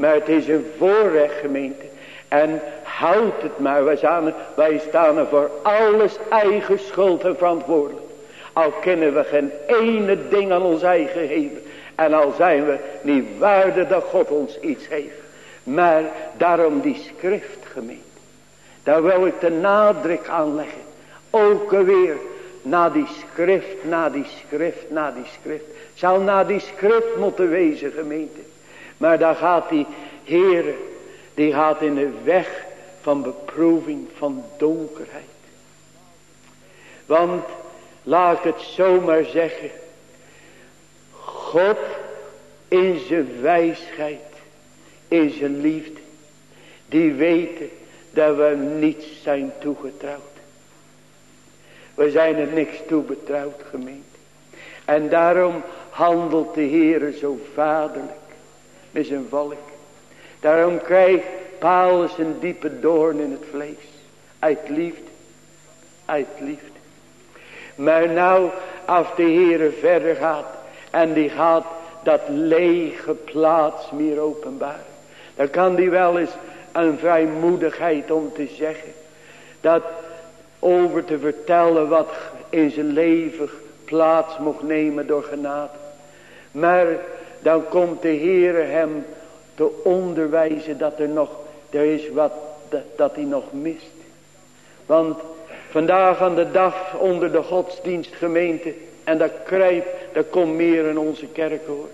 Speaker 1: Maar het is een voorrecht gemeente. En houd het maar. Wij staan, wij staan er voor alles eigen schuld en verantwoordelijk. Al kennen we geen ene ding aan ons eigen geven. En al zijn we niet waardig dat God ons iets heeft. Maar daarom die schrift gemeente. Daar wil ik de nadruk aan leggen. Ook weer na die schrift, na die schrift, na die schrift. Zal na die schrift moeten wezen gemeente. Maar daar gaat die Heere, die gaat in de weg van beproeving van donkerheid. Want Laat ik het zomaar zeggen. God in zijn wijsheid. In zijn liefde. Die weten dat we niets zijn toegetrouwd. We zijn er niks toe betrouwd gemeente. En daarom handelt de Heer zo vaderlijk met zijn volk. Daarom krijgt Paulus een diepe doorn in het vlees. Uit liefde. Uit liefde. Maar nou, als de Heere verder gaat. En die gaat dat lege plaats meer openbaren. Dan kan die wel eens een vrijmoedigheid om te zeggen. Dat over te vertellen wat in zijn leven plaats mocht nemen door genade. Maar dan komt de Heere hem te onderwijzen dat er nog, er is wat dat, hij nog mist. Want vandaag aan de dag onder de godsdienstgemeente, en dat krijgt, dat komt meer in onze kerk hoor.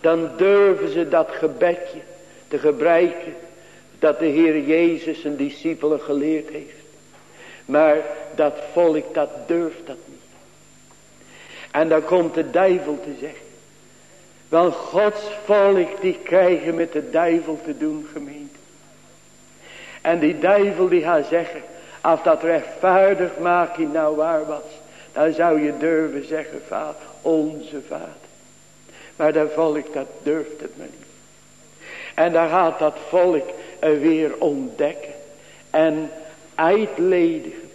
Speaker 1: Dan durven ze dat gebedje te gebruiken, dat de Heer Jezus zijn discipelen geleerd heeft. Maar dat volk dat durft dat niet. En dan komt de duivel te zeggen. Want Gods volk die krijgen met de duivel te doen gemeente. En die duivel die gaat zeggen. Als dat rechtvaardig maak je nou waar was. Dan zou je durven zeggen vader. Onze vader. Maar dat volk dat durft het maar niet. En dan gaat dat volk er weer ontdekken. En uitledigen.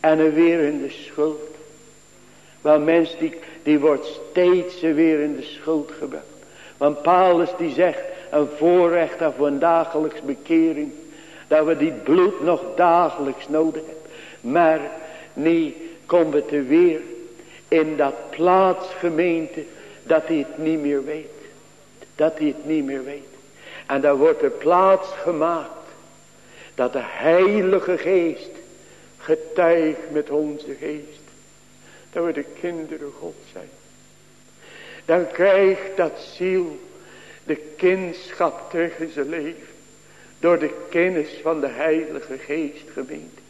Speaker 1: En er weer in de schuld. Want mens die, die wordt steeds weer in de schuld gebracht. Want Paulus die zegt een voorrecht voor een dagelijks bekering. Dat we die bloed nog dagelijks nodig hebben. Maar komt het er weer in dat plaatsgemeente dat hij het niet meer weet. Dat hij het niet meer weet. En dan wordt er plaats gemaakt. Dat de heilige geest getuigt met onze geest. Dat we de kinderen God zijn. Dan krijgt dat ziel de kindschap terug in zijn leven. Door de kennis van de heilige geest gemeente.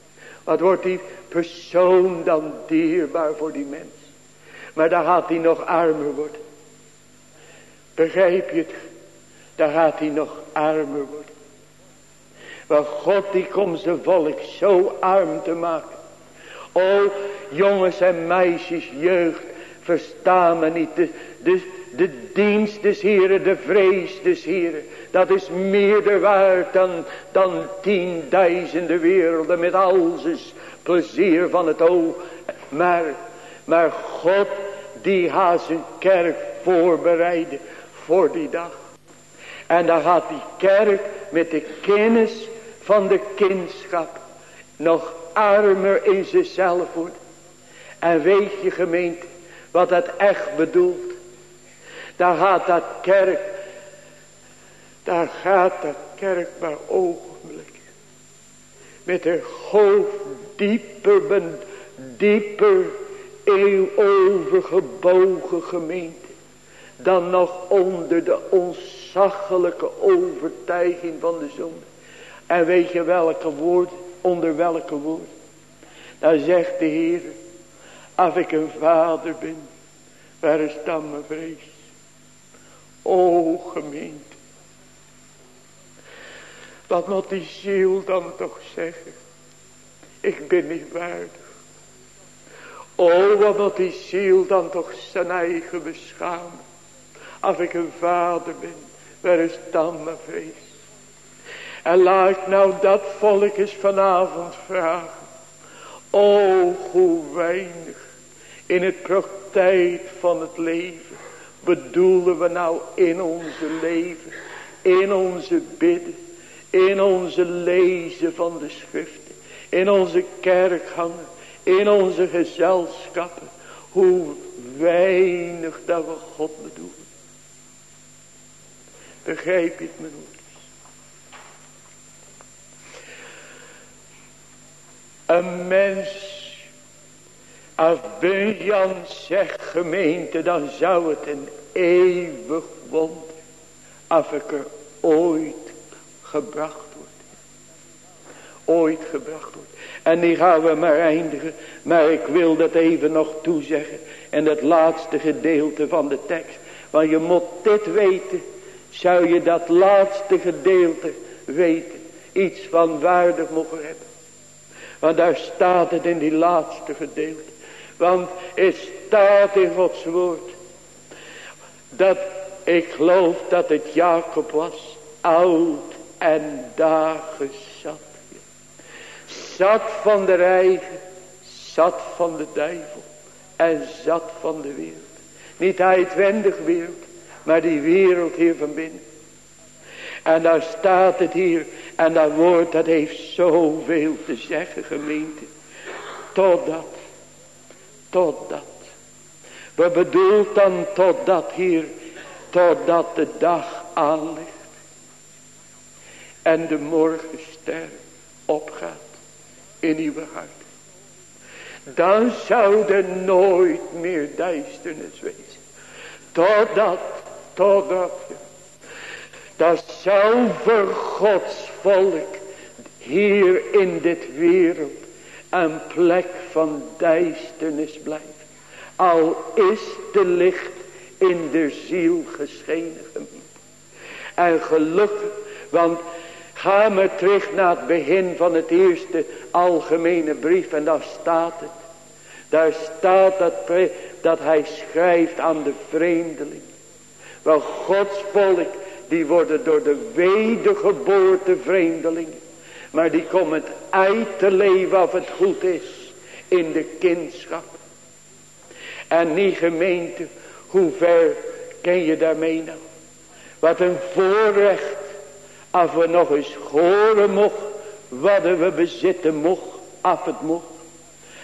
Speaker 1: Wat wordt die persoon dan dierbaar voor die mens. Maar dan gaat hij nog armer worden. Begrijp je het? Dan gaat hij nog armer worden. Want God die komt zijn volk zo arm te maken. O jongens en meisjes, jeugd, verstaan me niet. De, de, dienst des Heren, de vrees des Heren. Dat is meer waard dan, dan tienduizenden werelden met al zijn plezier van het oog. Maar, maar God die gaat zijn kerk voorbereiden voor die dag. En dan gaat die kerk met de kennis van de kindschap nog armer in zichzelf wordt. En weet je gemeente wat dat echt bedoelt. Daar gaat dat kerk. Daar gaat dat kerk maar ogenblik. Met een hoofd dieper, dieper eeuw overgebogen gemeente. Dan nog onder de onzaglijke overtuiging van de zon. En weet je welke woord, onder welke woord. Dan zegt de Heer, als ik een vader ben, waar is dan mijn vrees? O gemeente. Wat moet die ziel dan toch zeggen? Ik ben niet waardig. O wat moet die ziel dan toch zijn eigen beschamen. Als ik een vader ben, waar is dan mijn vrees? En laat nou dat volk eens vanavond vragen. O hoe weinig in het praktijk van het leven bedoelen we nou in onze leven, in onze bidden, in onze lezen van de schriften, in onze kerkgangen, in onze gezelschappen, hoe weinig dat we God bedoelen. Begrijp je het, mijn ouders? Een mens als Bunjan zegt gemeente, dan zou het een eeuwig wonder. Als ik er ooit gebracht wordt. Ooit gebracht wordt. En die gaan we maar eindigen. Maar ik wil dat even nog toezeggen. En het laatste gedeelte van de tekst. Want je moet dit weten. Zou je dat laatste gedeelte weten. Iets van waardig mogen hebben. Want daar staat het in die laatste gedeelte. Want het staat in Gods woord. Dat ik geloof dat het Jacob was. Oud en dagen zat. Zat van de eigen, zat van de duivel en zat van de wereld. Niet uitwendig wereld, maar die wereld hier van binnen. En daar staat het hier. En dat woord dat heeft zoveel te zeggen gemeente. Totdat. Totdat. Wat bedoelt dan totdat hier. Totdat de dag aanligt. En de morgenster opgaat. In uw hart. Dan zou er nooit meer duisternis wezen. Totdat. Totdat. Dat voor Gods volk hier in dit wereld een plek van duisternis blijven. Al is de licht in de ziel geschenen En gelukkig, want ga maar terug naar het begin van het eerste algemene brief en daar staat het. Daar staat dat, dat hij schrijft aan de vreemdeling. Wel Gods volk die worden door de wedergeboorte vreemdelingen. Maar die komen uit te leven of het goed is in de kindschap. En niet gemeente, hoe ver ken je daarmee nou? Wat een voorrecht, als we nog eens horen mocht, wat we bezitten mocht, af het mocht.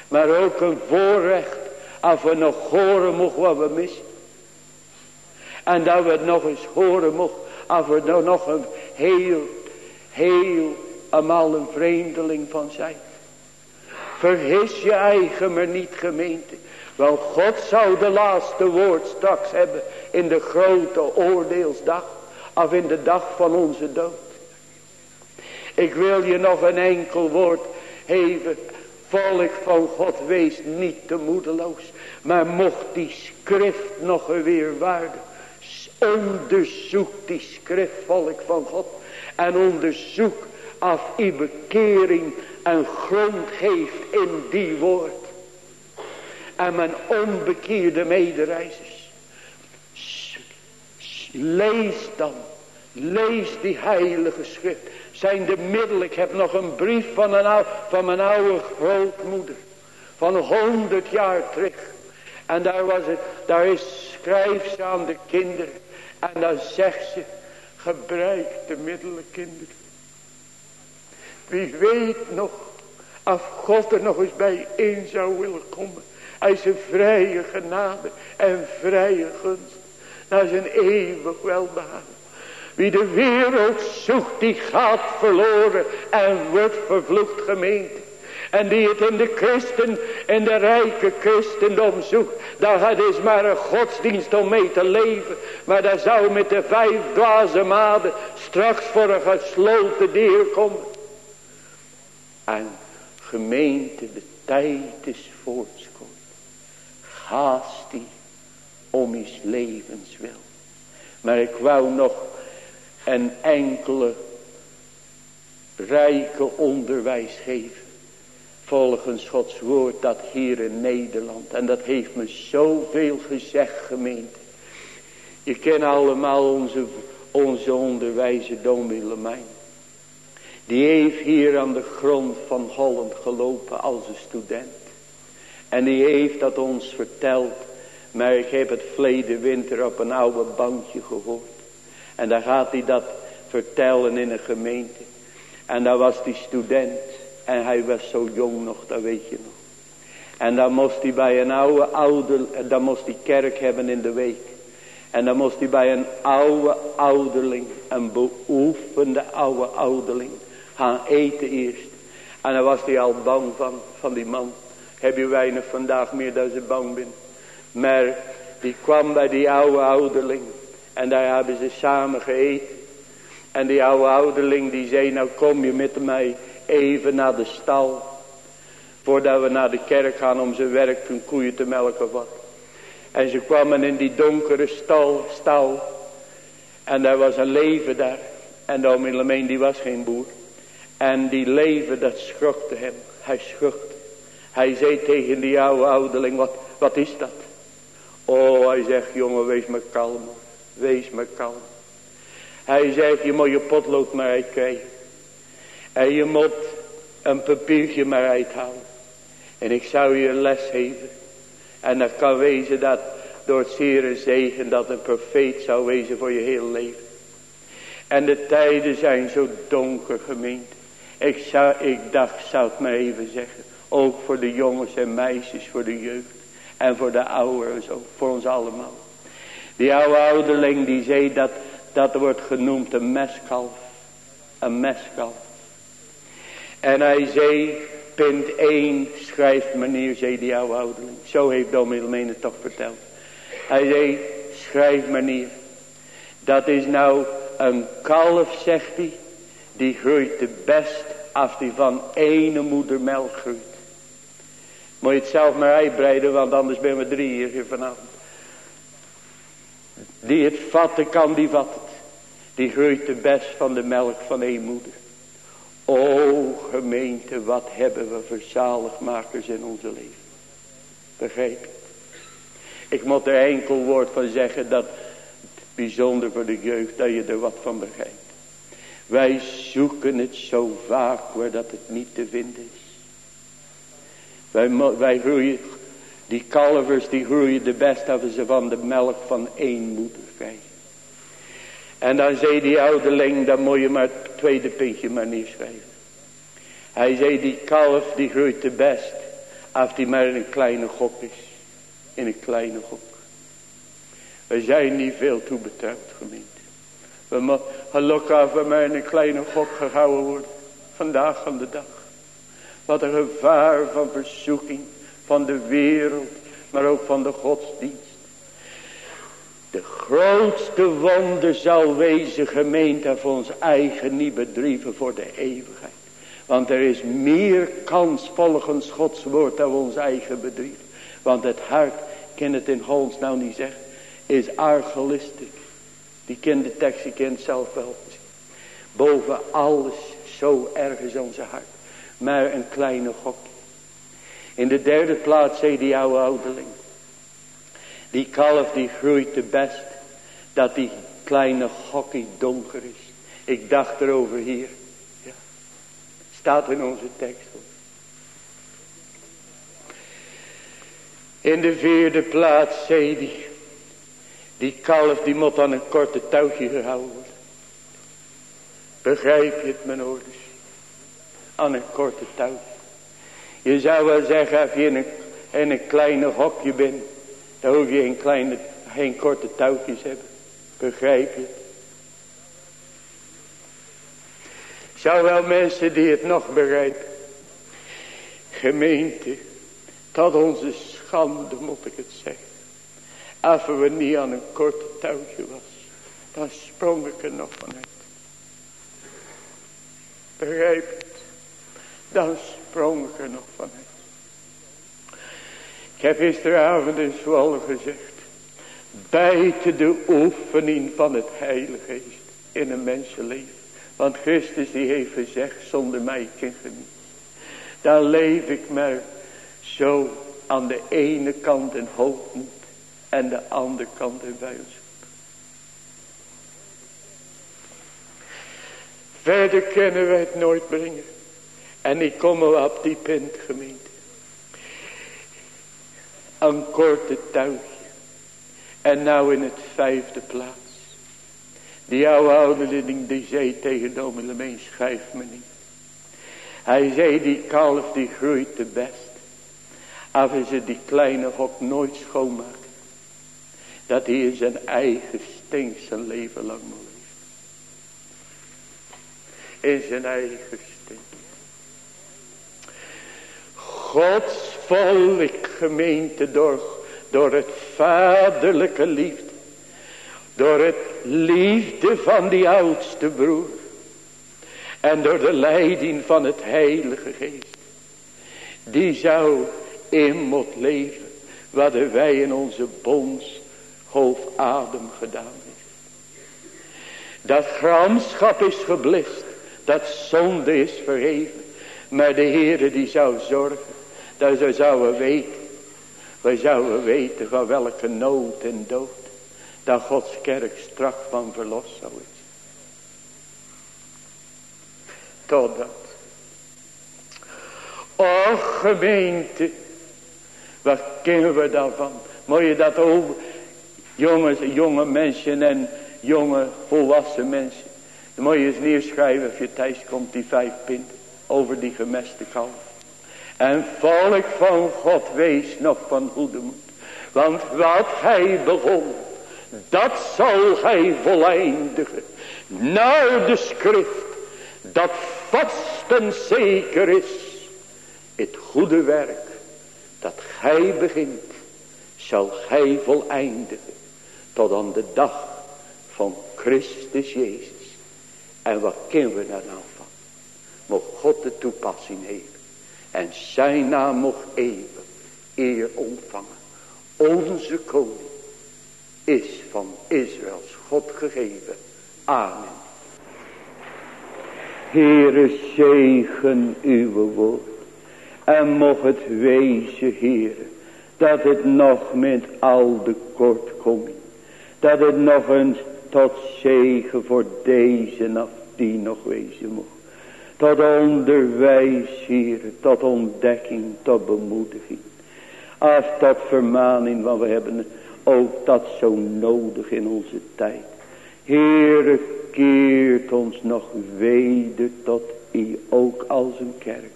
Speaker 1: Maar ook een voorrecht, als we nog horen mocht wat we missen. En dat we het nog eens horen mocht, als we er nog een heel, heel, eenmaal een vreemdeling van zijn. Vergis je eigen maar niet gemeente. Wel God zou de laatste woord straks hebben in de grote oordeelsdag. Of in de dag van onze dood. Ik wil je nog een enkel woord geven. Volk van God, wees niet te moedeloos. Maar mocht die schrift nog weer waarde. Onderzoek die schriftvolk van God. En onderzoek of die bekering een grond geeft in die woord. En mijn onbekeerde medereizers. Lees dan. Lees die heilige schrift. Zijn de middelen. Ik heb nog een brief van, van mijn oude grootmoeder. Van honderd jaar terug. En daar was het. Daar is schrijf ze aan de kinderen. En dan zegt ze, gebruik de middelen kinderen. Wie weet nog, als God er nog eens bij in zou willen komen. Hij zijn vrije genade en vrije gunst. Naar zijn eeuwig welbehagen. Wie de wereld zoekt, die gaat verloren en wordt vervloekt gemeente. En die het in de christen, in de rijke christendom zoekt. Dat is maar een godsdienst om mee te leven. Maar daar zou met de vijf dwaze maden straks voor een gesloten deur komen. En gemeente, de tijd is voortschot. Haast die om is levens wil. Maar ik wou nog een enkele rijke onderwijs geven volgens Gods woord dat hier in Nederland. En dat heeft me zoveel gezegd gemeente. Je kent allemaal onze, onze onderwijzer Lemijn. Die heeft hier aan de grond van Holland gelopen als een student. En die heeft dat ons verteld. Maar ik heb het verleden winter op een oude bankje gehoord. En daar gaat hij dat vertellen in een gemeente. En daar was die student. En hij was zo jong nog, dat weet je nog. En dan moest hij bij een oude ouder, dan moest hij kerk hebben in de week. En dan moest hij bij een oude ouderling, een beoefende oude ouderling, gaan eten eerst. En dan was hij al bang van, van die man. Heb je weinig vandaag meer dan ze bang bent. Maar die kwam bij die oude ouderling. En daar hebben ze samen gegeten. En die oude ouderling die zei, nou kom je met mij even naar de stal. Voordat we naar de kerk gaan om zijn werk een koeien te melken wat. En ze kwamen in die donkere stal, stal. En daar was een leven daar. En de Lemeen die was geen boer. En die leven dat schrokte hem. Hij schrokte. Hij zei tegen die oude ouderling, wat, wat is dat? Oh, hij zegt, jongen, wees maar kalm. Wees maar kalm. Hij zegt, je moet je potlood maar uitkrijgen. En je moet een papiertje maar uithalen. En ik zou je een les geven. En dat kan wezen dat door het zere zegen dat een profeet zou wezen voor je hele leven. En de tijden zijn zo donker gemeend. Ik, ik dacht, zou het maar even zeggen. Ook voor de jongens en meisjes, voor de jeugd. En voor de ouders ook, voor ons allemaal. Die oude ouderling die zei dat, dat wordt genoemd een meskalf. Een meskalf. En hij zei, punt 1, schrijft meneer, zei die oude ouderling. Zo heeft Dominee het toch verteld. Hij zei, schrijf meneer. Dat is nou een kalf, zegt hij. Die groeit de best als die van ene moeder melk groeit. Moet je het zelf maar uitbreiden, want anders ben we drie hier vanavond. Die het vatten kan, die vat het. Die groeit de best van de melk van één moeder. O gemeente, wat hebben we voor zaligmakers in onze leven. Begrijp je? Ik moet er enkel woord van zeggen dat bijzonder voor de jeugd dat je er wat van begrijpt. Wij zoeken het zo vaak waar dat het niet te vinden is. Wij, wij groeien, die kalvers die groeien de best als ze van de melk van één moeder krijgen. En dan zei die ouderling, dan moet je maar het tweede puntje maar neerschrijven. Hij zei, die kalf die groeit de best, als die maar in een kleine gok is. In een kleine gok. We zijn niet veel toebetrouwd gemeente. We moeten gelukkig we maar in een kleine gok gehouden worden. Vandaag aan de dag. Wat een gevaar van verzoeking van de wereld, maar ook van de godsdienst. De grootste wonder zal wezen gemeente voor ons eigen niet bedrijven voor de eeuwigheid. Want er is meer kans volgens Gods woord dan ons eigen bedrijven. Want het hart, kan het in Hollands nou niet zeggen, is argelistisch. Die kent de tekst, die kent zelf wel. Boven alles, zo erg is onze hart. Maar een kleine gokje. In de derde plaats zei die oude ouderling. Die kalf die groeit de best. Dat die kleine gokkie donker is. Ik dacht erover hier. Ja. Staat in onze tekst. In de vierde plaats zei die. Die kalf die moet aan een korte touwtje gehouden worden. Begrijp je het mijn ouders? Aan een korte touwtje. Je zou wel zeggen als je in een, in een kleine hokje bent. Dan hoef je geen, kleine, korte touwtjes hebben. Begrijp je? Zou wel mensen die het nog begrijpen. Gemeente. Tot onze schande moet ik het zeggen. Als we niet aan een korte touwtje was. Dan sprong ik er nog vanuit. Begrijp het. Dan sprong ik er nog vanuit. Ik heb gisteravond in Zwolle gezegd. Buiten de oefening van het Heilige Geest in een mensenleven. Want Christus die heeft gezegd, zonder mij kind niet. Dan leef ik maar zo aan de ene kant in hoogmoed en de andere kant in wijsheid. Verder kunnen we het nooit brengen. En ik kom wel op die punt gemeente. Een korte touwtje. En nou in het vijfde plaats. Die oude ouderling die zei tegen dominee schrijf me niet. Hij zei die kalf die groeit de best. Als ze die kleine hok nooit schoonmaken. Dat hij in zijn eigen stink zijn leven lang moet leven. In zijn eigen stink. Gods volk gemeente door, door het vaderlijke liefde. Door het liefde van die oudste broer. En door de leiding van het heilige geest. Die zou in moet leven. Wat wij in onze bonds hoofdadem gedaan heeft. Dat gramschap is geblist. Dat zonde is verheven. Maar de Heere die zou zorgen. Dat we zouden weten. Wij zouden weten van welke nood en dood. Dat Gods kerk strak van verlost zou is. Totdat. Och gemeente. Wat kennen we daarvan? Moet je dat over. Jongens, jonge mensen en jonge volwassen mensen. Moet je eens neerschrijven als je thuis komt die vijf pinten. Over die gemeste kalf. En volk van God wees nog van goede moed. Want wat hij begon. Dat zal hij voleindigen. Naar de schrift. Dat vast en zeker is. Het goede werk. Dat gij begint. Zal gij voleindigen. Tot aan de dag van Christus Jezus. En wat kennen we daar nou van? Mocht God de toepassing hebben. En zijn naam mocht eeuwig eer ontvangen. Onze koning is van Israëls God gegeven. Amen. Heere zegen uw woord. En mocht het wezen, Heere, dat het nog met al de kortkoming, dat het nog eens tot zegen voor deze of die nog wezen mocht. Tot onderwijs, Heer, tot ontdekking, tot bemoediging. Als tot vermaning, want we hebben ook dat zo nodig in onze tijd. Heere, keert ons nog weder tot u, ook als een kerk.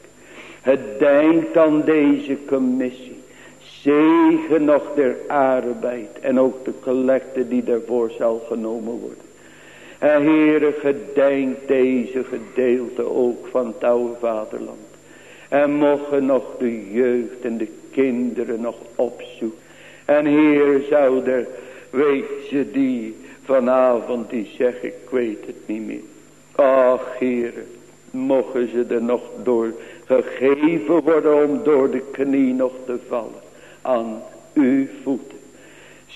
Speaker 1: Het denkt aan deze commissie. Zegen nog der arbeid en ook de collecte die daarvoor zal genomen worden. En Heere, gedenk deze gedeelte ook van het oude vaderland. En mogen nog de jeugd en de kinderen nog opzoeken. En Heer zou er, je die vanavond die zeggen, ik weet het niet meer. Ach Heer, mogen ze er nog door gegeven worden om door de knie nog te vallen aan uw voeten.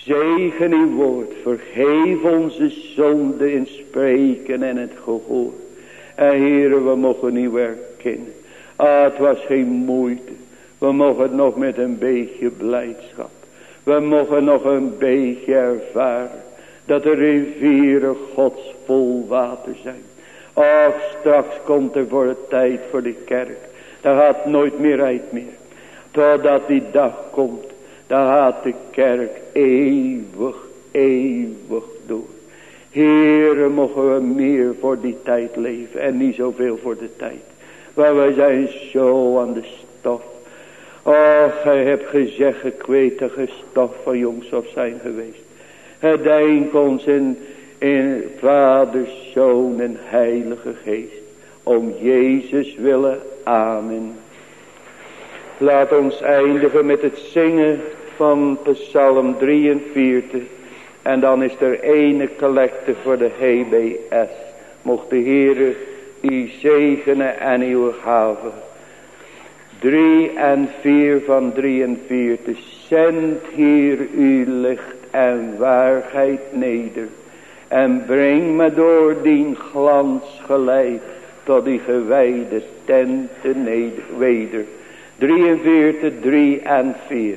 Speaker 1: Zegen uw woord. Vergeef onze zonde in spreken en het gehoor. En heren, we mogen u erkennen. Ah, het was geen moeite. We mogen het nog met een beetje blijdschap. We mogen nog een beetje ervaren. Dat de rivieren gods vol water zijn. Ach, straks komt er voor de tijd voor de kerk. Daar gaat nooit meer uit meer. Totdat die dag komt. Daar gaat de kerk eeuwig, eeuwig door. Heere, mogen we meer voor die tijd leven. En niet zoveel voor de tijd. Maar wij zijn zo aan de stof. Och, gij hebt gezegd, gekwetige stof van jongs of zijn geweest. Denk ons in, in Vader, Zoon en Heilige Geest. Om Jezus willen. Amen. Laat ons eindigen met het zingen van Psalm 43. En dan is er ene collecte voor de HBS. Mocht de Heere u zegenen en uw gaven. 3 en 4 van 43. Zend hier uw licht en waarheid neder. En breng me door die glans geleid tot die gewijde tenten weder. 43, 3 en 4.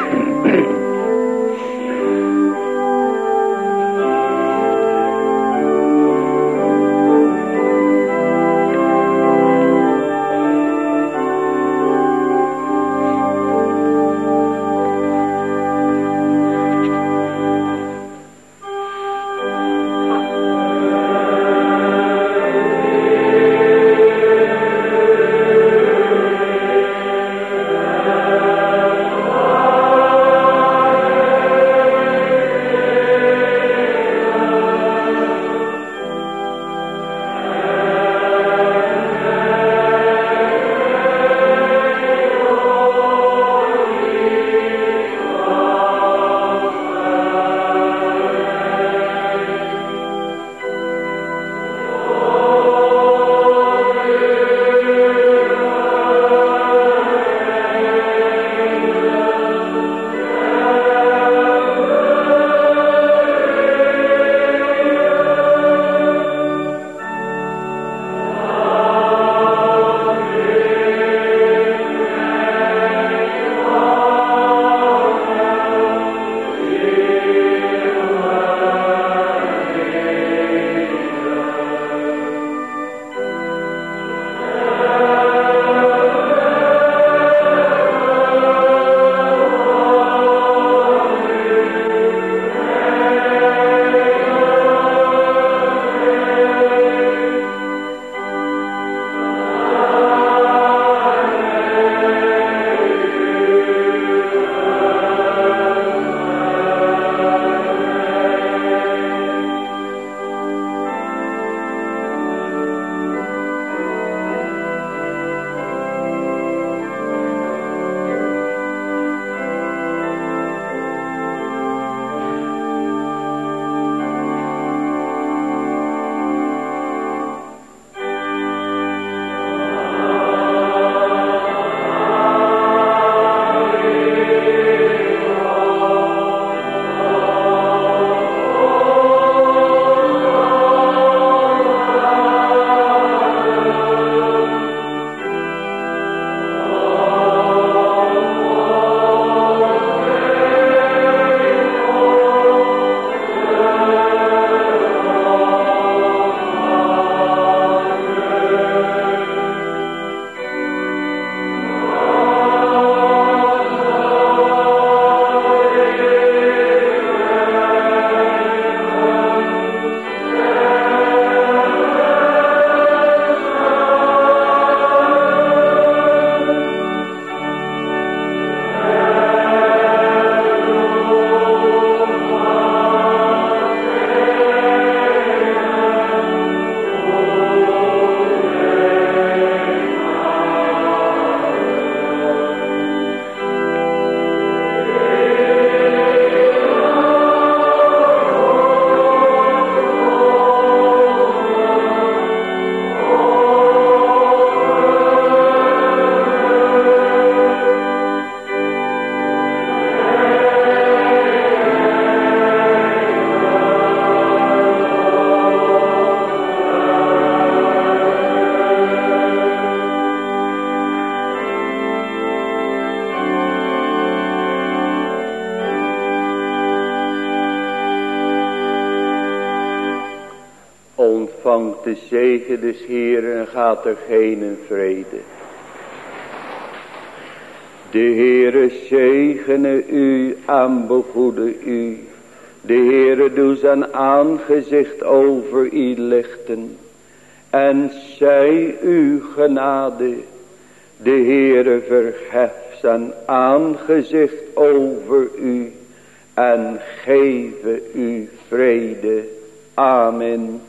Speaker 1: gaat er geen vrede. De Heere zegene u en begoede u. De Heere doet zijn aangezicht over u lichten. En zij u genade. De Heere verheft zijn aangezicht over u. En geven u vrede. Amen.